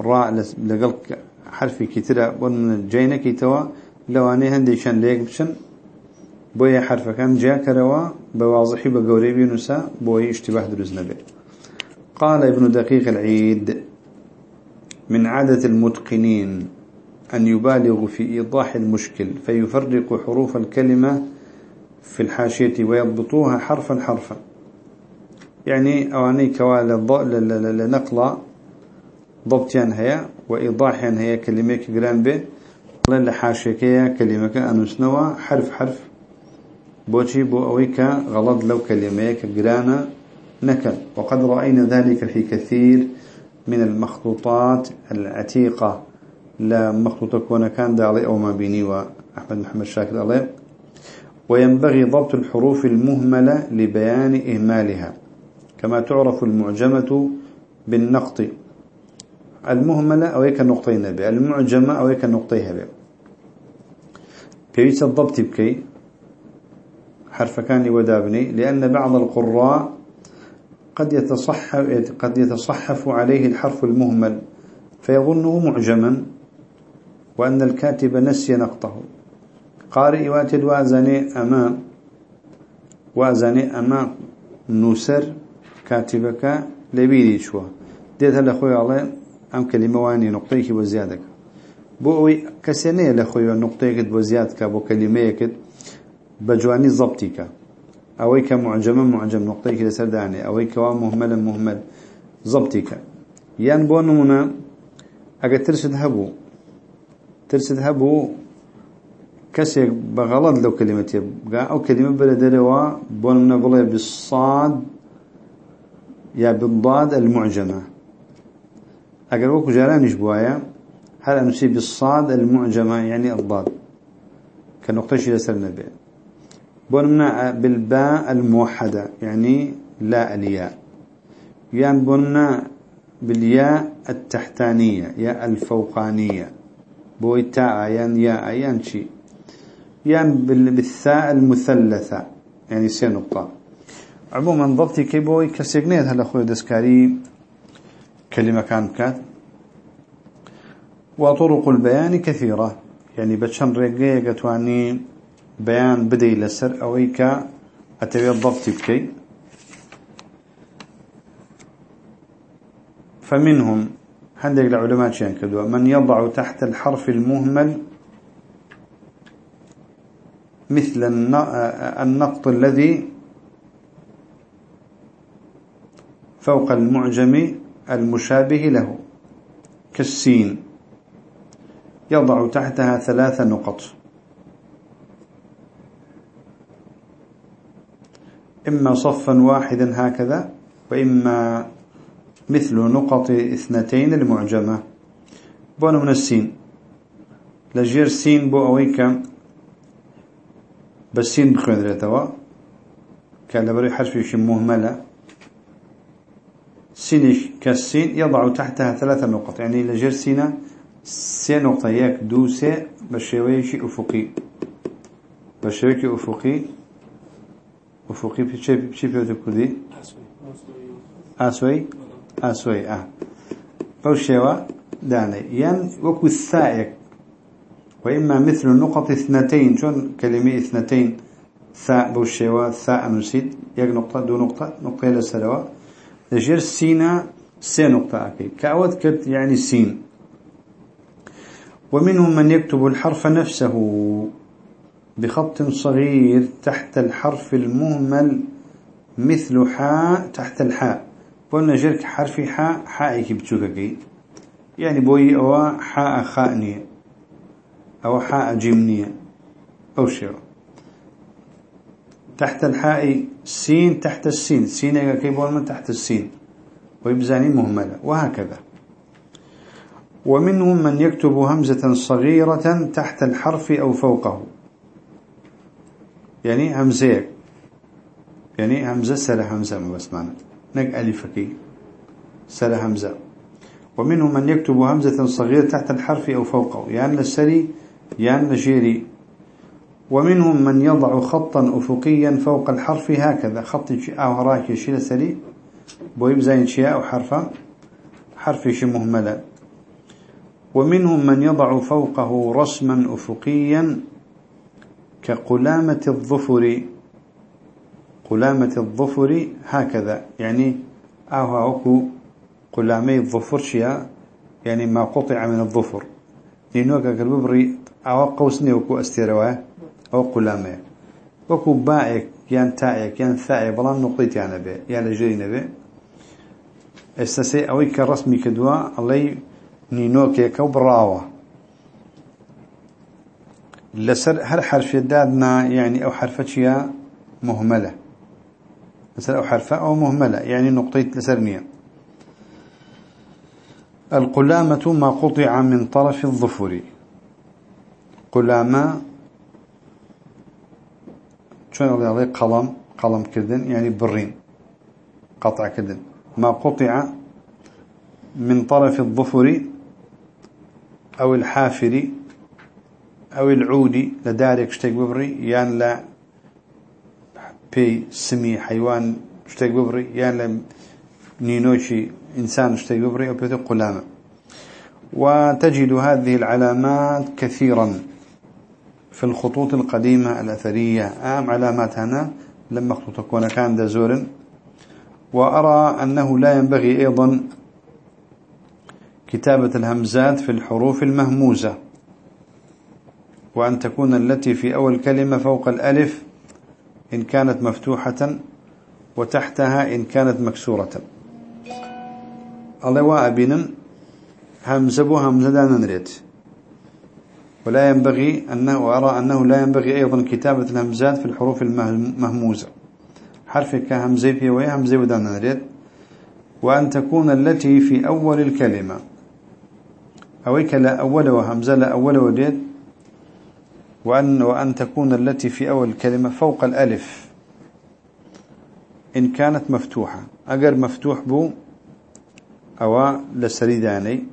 راء لقل حرفي كتيرا ون جينا كيتوا لو أنا هندي شن ليق بشن بوي حرف كان جاء كروا بواضحي بقوريبي نسا بوي اشتباه دروز نبي قال ابن دقيق العيد من عادة المتقنين أن يبالغ في إيضاح المشكل فيفرق حروف الكلمة في الحاشية ويضبطوها حرفا حرفا. يعني أواني كوال لنقل ضبطيان هي وإيضاحيان هي كلمة كجران به لن لحاشيكيا كلمة أنسنوا حرف حرف. بوشي بو أويكا غلط لو كلمة كجرانا نكل. وقد رأينا ذلك في كثير من المخطوطات العتيقة. لا مخطوطة كون كان دالي أو ما بيني وأحمد محمد شاكر عليه. وينبغي ضبط الحروف المهملة لبيان إهمالها. كما تعرف المعجمة بالنقط. المهملة أو هيك النقطين به المعجمة أو هيك النقطيها به بيوت الضبط بكي حرف كان ودابني لأن بعض القراء قد يتصحف قد يتصحف عليه الحرف المهمل. فيظنه معجما. وأن الكاتب نسي نقطه. قارئ واتد وازني أما وازني أما نوسر كاتبك لبيدي شو ديت هلا خوي الله أم كلمة واني نقطيك وزيادك بوي كسنة لخوي نقطيك وزيادك بو كلمة بجواني ضبطك أويك معجم معجم نقطيك لسرداني أويك مهمل مهمل ضبطك يان بونمنا أجا ترسد هبو ترسد هبو كسيك بغلط لو كلمة يبقى أو كلمة بلدروا بونمنا بلا بالصاد يا بالضاد المعجمة. أجر وكو جارانش بوايا هل أنسي بالصاد المعجمة يعني الضاد كنقطة لسر نبي بونمنا بالباء الموحدة يعني لا الياء. يعني بونمنا بالياء التحتانية ياء الفوقانية. بوي تاء ين ياء ين شي ين بالثاء المثلثة يعني سي نقطة. عموما ضبطي كي بوي كسيقنيت هلا خوي دسكاري كلمة كان كات وطرق البيان كثيرة يعني بتشن رقية قتواني بيان بدي لسر أويكا أتبي الضبط بكي. فمنهم عندك العلماء شان كدوا من يضع تحت الحرف المهمل مثل النقط الذي فوق المعجم المشابه له كالسين. يضع تحتها ثلاث نقط. إما صفا واحدا هكذا وإما مثل نقط اثنتين المعجمة. بون من السين. لجير سين بو أويك. بسين بخوين ريتوا كان لبري حرف يشي مهملة. سينش كالسين يضع تحتها ثلاثة نقط. يعني لجير سينة سي نقطة ياك دو سي بشويشي أفقي. بشويكي أفقي. أفقي بشي بشي بيوتي كردي أسوي. أسوي. أه. بوشيوا. داني. ين وكو الثائق وإما مثل النقط اثنتين شون كلمة اثنتين؟ ثاء بوشيوا ثاء نسيد يك نقطة دو نقطة نقطة لسلوا لجير سينا سي نقطة أكي كأود كت يعني سين. ومنهم من يكتب الحرف نفسه بخط صغير تحت الحرف المهمل مثل حاء تحت الحاء قلنا جرك حرفي حاء حائك بتوككي يعني بوي أو حاء خائنية أو حاء جيمنية. أو شيء. تحت الحاء سين تحت السين. سين كيبول من تحت السين؟ ويبزاني مهملة. وهكذا. ومنهم من يكتب همزة صغيرة تحت الحرف أو فوقه. يعني همزة يعني همزة سر همزة ما بس معنى. نك ألفكي سر همزة. ومنهم من يكتب همزة صغيرة تحت الحرف أو فوقه. يعني للسري يعني لجيري ومنهم من يضع خطا أفقيا فوق الحرف هكذا. خط أو هراك يشيل سري. بويب زين شيء أو حرفا حرف شي مهملا ومنهم من يضع فوقه رسما أفقيا كقلامة الظفر. قلامة الظفر هكذا. يعني أو أكو قلامي الظفر شيا. يعني ما قطع من الظفر. لأنه كالببري أو قوسني وكو أستيروا أو قلامي وكو بائك يان تائك يان ثائي بلان نقطيت يعني به يعني جري نبي. استسي أوي كرسمي كدوا الله نينوكي كو براوة لسر هل حرف يدادنا يعني أو حرفتشيا مهملة. مثلا أو حرفة أو مهملة يعني نقطة لسرنية القلامة ما قطع من طرف الظفر. قلامة شون عليه قلم قلم كدن يعني برين قطع كدن ما قطع من طرف الظفر أو الحافر أو العودي لدارك شتيك ببري يان لا بي سمي حيوان شتيك ببري لا نينوشي إنسان شتيك ببري أو بيتو قلامة وتجد هذه العلامات كثيرا في الخطوط القديمة الأثرية. أهم علامات هنا؟ لما خطوط كون كان دزور وأرى أنه لا ينبغي أيضا كتابة الهمزات في الحروف المهموزة. وأن تكون التي في أول كلمة فوق الألف إن كانت مفتوحة وتحتها إن كانت مكسورة. الله وابنا همزة بو همزة ولا ينبغي أنه وأرى أنه لا ينبغي أيضا كتابة الهمزات في الحروف المهموزة حرف كهمزة في وهي همزة ودانا نريد. وأن تكون التي في أول الكلمة. أويك لا أول وهمزة لا أول وديد وأن, وأن تكون التي في أول الكلمة فوق الألف. إن كانت مفتوحة. أجر مفتوح بو أو لسريداني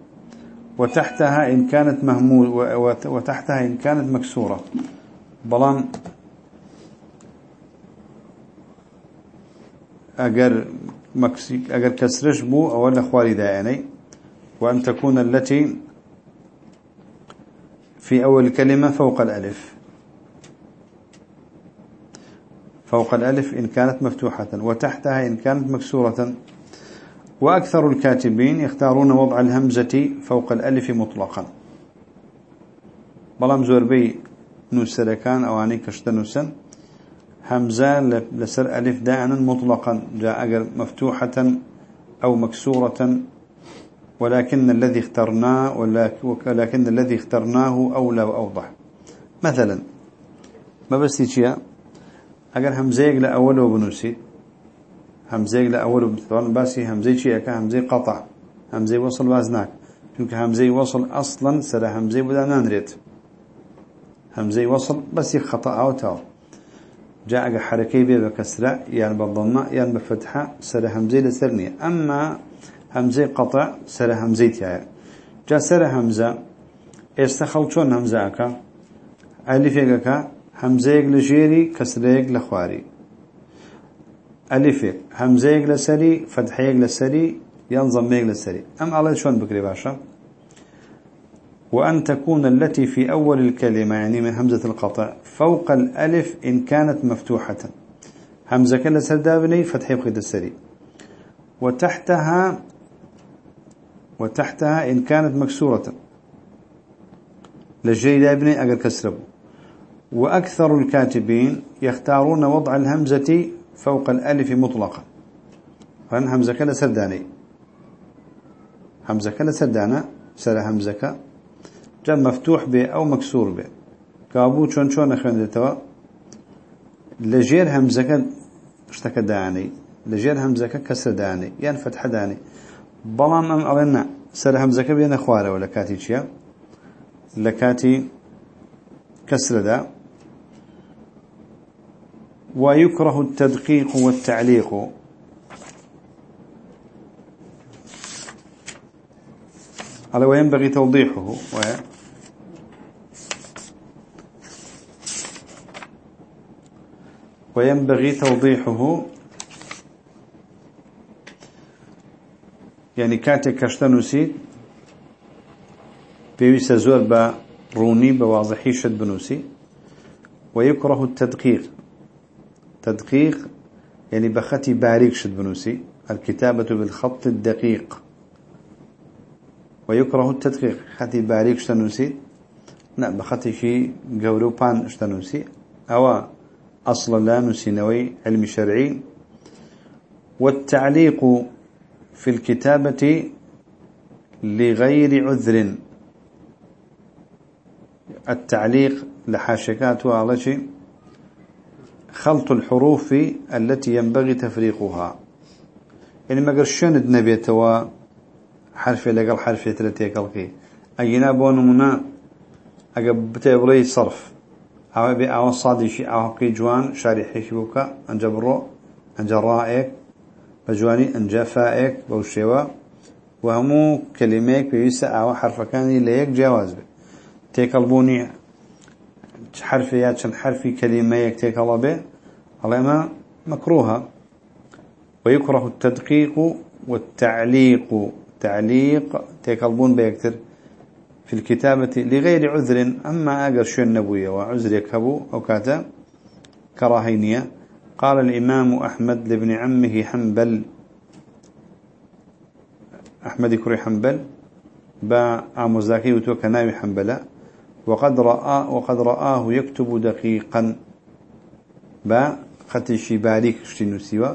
وتحتها إن كانت مهمول وتحتها إن كانت مكسورة. بلان أجر مكسيك أجر كسرش بو أو خواري داعني وأن تكون التي في أول كلمة فوق الألف. فوق الألف إن كانت مفتوحة. وتحتها إن كانت مكسورة. وأكثر الكاتبين يختارون وضع الهمزة فوق الألف مطلقا. بلام زوربي نوسركان أواني كشت نوسن همزة لسر ألف دائما مطلقا جاء مفتوحة أو مكسورة. ولكن الذي اخترناه ولكن الذي اخترناه أولى وأوضح. مثلا ما بس تيجي؟ أجر همزة لأوله بنوسي همزه لأول طبعا باسي همزه چیه؟ که همزه قطع. همزه وصل وازناك چونك همزه وصل أصلا سر همزه بدا نانريت همزه وصل بس خطأ أو تاو. جاء حركي بيه بكسرة يعني بالضمة يعني بفتحة سر همزه لسرنية أما همزه قطع سر همزه تيايا جاء سر همزة استخل شون همزه أكا ألف يكا همزه لجيري كسريك لخواري ألف همزة لسري فتحة لسري ينظم ميق لسري أم على شون بكري باشا؟ وأن تكون التي في أول الكلمة يعني من همزة القطع فوق الألف إن كانت مفتوحة. همزة كلا سردابني فتحة بخيد السري وتحتها وتحتها إن كانت مكسورة. لجي دابني أقل كسربه وأكثر الكاتبين يختارون وضع الهمزة فوق الألف مطلقا. فان همزة كلا سرداني. همزة كلا سردانا سر همزة جاء مفتوح به أو مكسور به. كابو شون شون أخوان لجير همزة اشتكى داني. لجير همزة كسر داني يعني فتح داني. بلام أم أغنى سر همزة بين أخواره ولا كاتي شيا لكاتي كسر دا ويكره التدقيق والتعليق. هذا وينبغي توضيحه؟ و وينبغي توضيحه؟ يعني كاتك كشتنوسي بيويس زور بروني بواضحي شد بنوسي ويكره التدقيق. تدقيق يعني بختي باريك شد بنوسي الكتابة بالخط الدقيق. ويكره التدقيق. ختي باريك شتنوسي لا بختي شي قوروبان شتنوسي أو أصلا لا نسينوي علم شرعي. والتعليق في الكتابة لغير عذر. التعليق لحاشكات وعلى شيء. خلط الحروف التي ينبغي تفريقها. يعني ما قرشون نبيتوا حرف لقل حرف يتلتي كالقي أجينا بونمنا أجب بتبري صرف. أو بي أو صادي شيء أو قي جوان شارحي شبوكا أنجبرو أنجرائك بجواني أنجفائك بوشيوا وهمو كلميك بيسا أو حرف كان ليك جواز به تيكالبوني حرف يا شن حرفي كلمة يكتيك الله به الله ما مكروها ويكره التدقيق والتعليق. تعليق تيكالبون بيكتر في الكتابة لغير عذر أما أقر شو النبوية وعذر يكهبو أو كاتا كراهينية. قال الإمام أحمد لابن عمه حنبل أحمد كري حنبل با عمزاكي وتوكناوي حنبلة. وقد رأى وقد رآه يكتب دقيقا. با خطشي باريك شتنو سوا.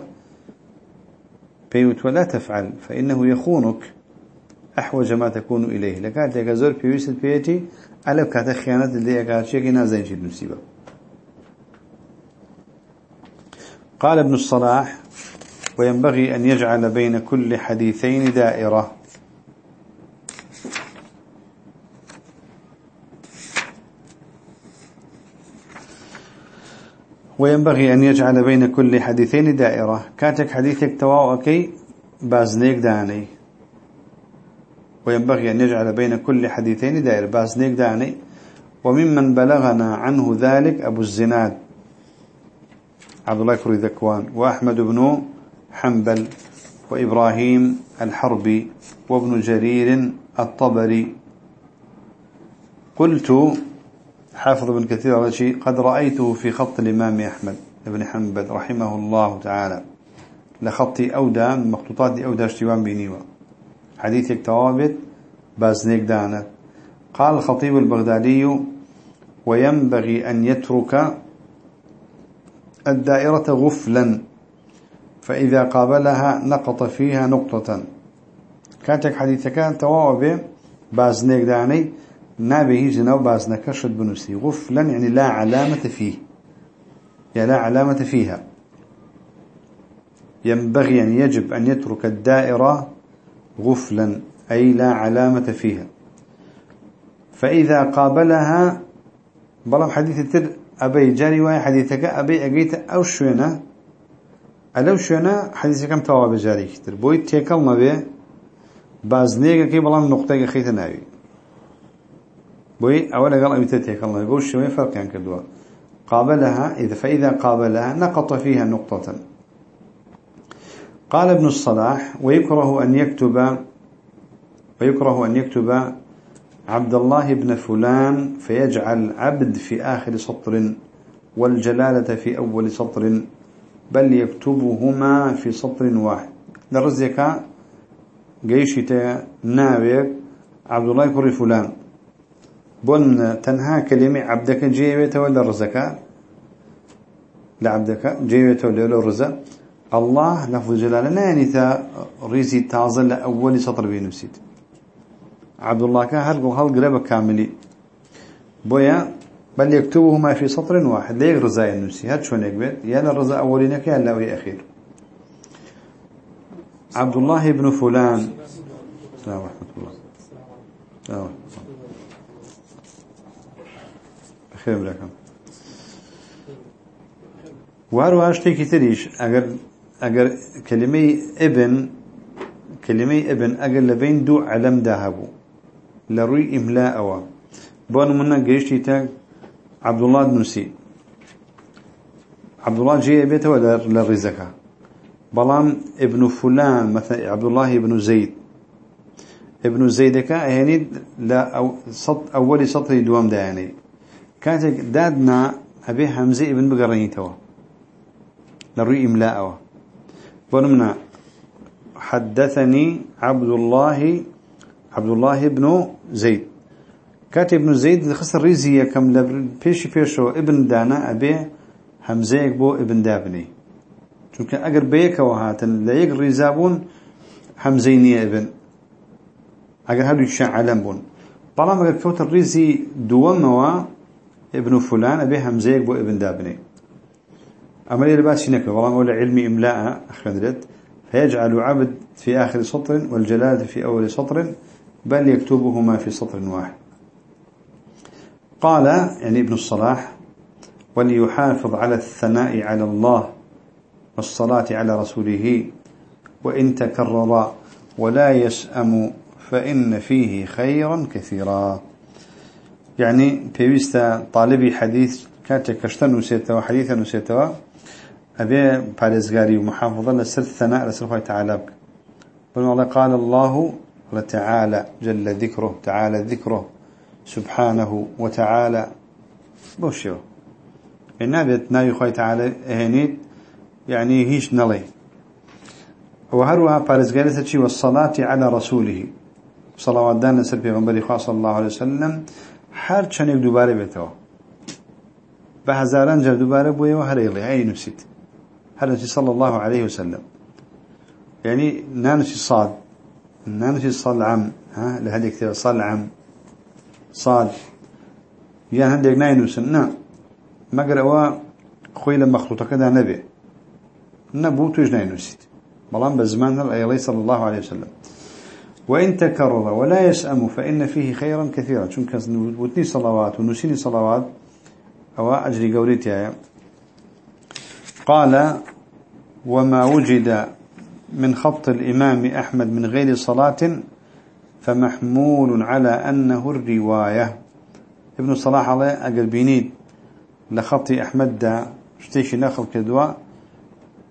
بيوت ولا تفعل فإنه يخونك. أحوج ما تكون إليه. لكات لك زور بيوسل بيتي على كات خيانة اللي أكاتشيك نازين شتنو سوا. قال ابن الصلاح وينبغي أن يجعل بين كل حديثين دائرة. وينبغي أن يجعل بين كل حديثين دائرة. كاتك حديثك تواوكي بازنيك داني. وينبغي أن يجعل بين كل حديثين دائر باس نيك داني. وممن بلغنا عنه ذلك أبو الزناد. عبد الله كري ذكوان وأحمد بن حنبل. وإبراهيم الحربي. وابن جرير الطبري. قلت حافظ بن كثير شيء. قد رأيته في خط الإمام أحمد بن حنبل رحمه الله تعالى. لخطي أودى من مخطوطات أودى اشتوان بينيوه حديثك توابت بازنيك دانا قال الخطيب البغدادي وينبغي أن يترك الدائرة غفلا فإذا قابلها نقط فيها نقطة. كاتك حديثك توابه بازنيك داني. نابه جنو بازنك شد بنسي غفلا يعني لا علامة فيه. يعني لا علامة فيها. ينبغي أن يجب أن يترك الدائرة غفلا أي لا علامة فيها. فإذا قابلها بلام حديث تر أبي جاري واي حديثك أبي أجيت أو شونا ألو شونا حديثك كم تواب جاري؟ كتر بوي تيكل ما به بازنيك كي بلام نقطة خيت ناوي بوي أولا قال أبي تيكل ما بوش شوي فرق عن كدوا قابلها إذا فإذا قابلها نقط فيها نقطة. قال ابن الصلاح ويكره أن يكتب ويكره أن يكتب عبد الله بن فلان فيجعل عبد في آخر سطر والجلالة في أول سطر بل يكتبهما في سطر واحد. لرزيك قيشت ناويك عبد الله كري فلان. بن تنها كلمة عبدك جيبت ولا رزك؟ لعبدك جيبت ولا رزك الله لفظ جلاله يعني تا ريزي تازل لأول سطر بينمسيد عبد الله كان هل هل كاملي؟ بويا بل يكتبهما في سطر واحد ليك رزايا النسي هاد شون يكبر؟ يا الرزا أولينك يا لا أخير. عبد الله بن فلان. السلام ورحمة الله. السلام بخير لكم وهروها اشتكي تريش اگر اگر كلمة ابن كلمة ابن اگر لبين دو علم دهبو لروي املاء أو بانو منا قيشتي تاك عبد الله نسي عبد الله جي بيته ولا للرزكة بلام ابن فلان مثلا عبد الله ابن زيد ابن زيد كا يعني لا أو سط كانت دادنا أبي حمزة ابن بقرني توا لروي إملاءه ونمنا حدثني عبد الله عبد الله بن زيد. كاتب ابن زيد خسر ريزية كم بيشي بيشو ابن دانا أبي همزيك بو ابن دابني. چونك اگر بيك وهاتن ليك ريزابون همزيني ابن. اگر هدو يشان علم بون. طالما اگر كوت الريزي دواموا ابن فلان أبي همزيك بو ابن دابني. أما يلباس نكبة. والله ولا علمي إملاء أخذت فيجعل عبد في آخر سطر والجلالة في أول سطر بل يكتبهما في سطر واحد. قال يعني ابن الصلاح وليحافظ على الثناء على الله والصلاة على رسوله وإن تكرر ولا يسأم فإن فيه خيرا كثيرا. يعني بيوستا طالبي حديث كانت كشتن وسيتوا حديثا وسيتوا أبي بارزغاري ومحافظة لسر الثناء لسر الله تعالى بك والله قال الله تعالى جل ذكره تعالى ذكره سبحانه وتعالى. بوشيو النبي نبي خوي تعالى هنيت يعني هيش نلي وهروها بارزغاري سرشي والصلاة على رسوله. صلوات بيغنبري صلى الله عليه وسلم هر چنك دوباره بيتوا بهزاران جر دوباره بويه وهريلي أي نفسيت هذا صلى الله عليه وسلم يعني نانشي صاد. نانشي صاد عم. ها؟ لهذه كتير صاد عم. صاد يا هندك ناينوس نا ما قرأوا خوي لما نبي نبو توج ناينوسيت بلان بزمان الأيلي صلى الله عليه وسلم وإن تكرر ولا يسأم فإن فيه خيرا كثيرا. شون كان وتني صلوات ونسيني صلوات أو أجري قولتها قال وما وجد من خط الإمام أحمد من غير صلاة فمحمول على أنه الرواية. ابن صلاح الله أقل بينيد لخطي أحمد دا شتيش نخل كدوا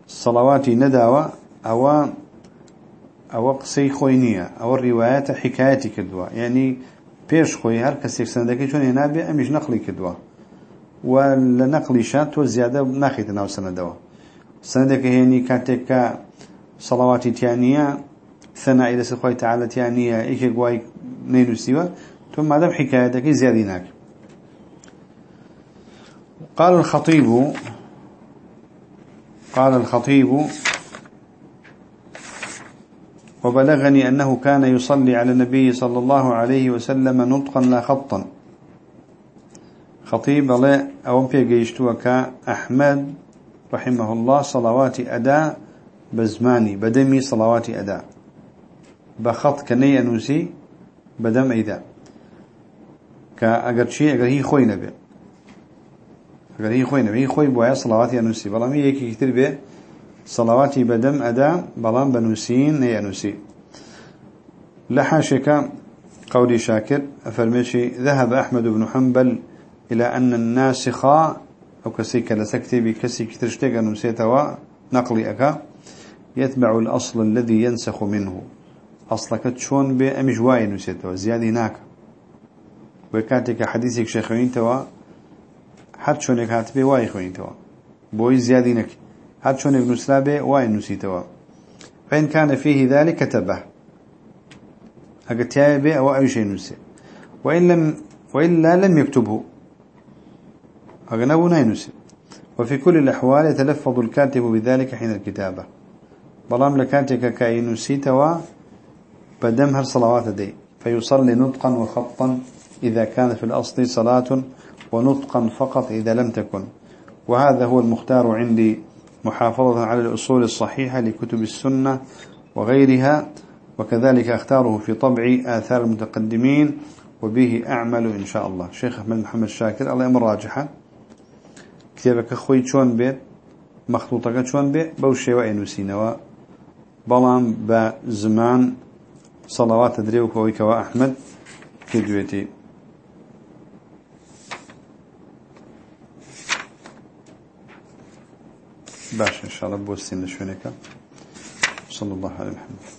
صلواتي نداوة أو ئەوە قسەی خۆی نییە. ئەوە ڕیواەتە حکایەتی کردووە. یعنی پێش خۆی هەر کەسێک سندەکەی چۆن هێنابێ ئەمیش نەقلی کردووە. و لە نەقلیشان تۆ زیادە ناخیتە ناو سەنەدەوە. سندەکە هێنی کاتێککە سەڵاواتی تیانە سەنایی دەست خۆی تعالەتیان نییە یەکێک گوای نینووسیوە تۆ مادەم حکایەتەکەی زیادی ناکە. قال الخطيب قال الخطيب وبلغني أنه كان يصلي على النبي صلى الله عليه وسلم نطقا لا خطا. خطيب الله أوم في جيشتوك أحمد رحمه الله صلوات أداء بزماني بدمي صلوات أداء. بخط كني أنوسي بدم أيدا. كأجر شيء أجر هي خوي نبي أجر هي خوي نبي هي خوي بوايا صلوات أنوسي. بلام هي كتير به صلواتي بدم أداء بلام بنوسين هي أنوسي لحاشك قولي شاكر أفرمشي ذهب أحمد بن حنبل إلى أن الناسخ أو كسيك لسكتي بكسي كترشتك أنوسيتوا نقلي أكا يتبع الأصل الذي ينسخ منه. أصلك تشون بأمجواي نسيتوا زيادة هناك. وكاتك حديثك شيخوين توا حد شونك هاتبه واي خوين توا بوي زيادة نك حد شونك نسلابه واي نسيتوا. فإن كان فيه ذلك كتبه أقتيا به أو أي شيء نسي. وإن لم وإلا لم يكتبه. أغنبه نسي. وفي كل الأحوال يتلفظ الكاتب بذلك حين الكتابة. بلام لكاتك كأي نسيتوا بدمها صلوات دي. فيصلي نطقا وخطا إذا كان في الأصل صلاة ونطقا فقط إذا لم تكن. وهذا هو المختار عندي. محافظة على الأصول الصحيحة لكتب السنة وغيرها وكذلك أختاره في طبع آثار المتقدمين وبه أعمل إن شاء الله. شيخ أحمد محمد شاكر الله أمر راجحة. كتابك أخوي شون بيت مخطوطك شون بيت بوشي وإنو سينوا بلان بزمان صلوات دريوك ويكوا أحمد كدويتي باش إن شاء الله بوستين لشونك صلى الله عليه وسلم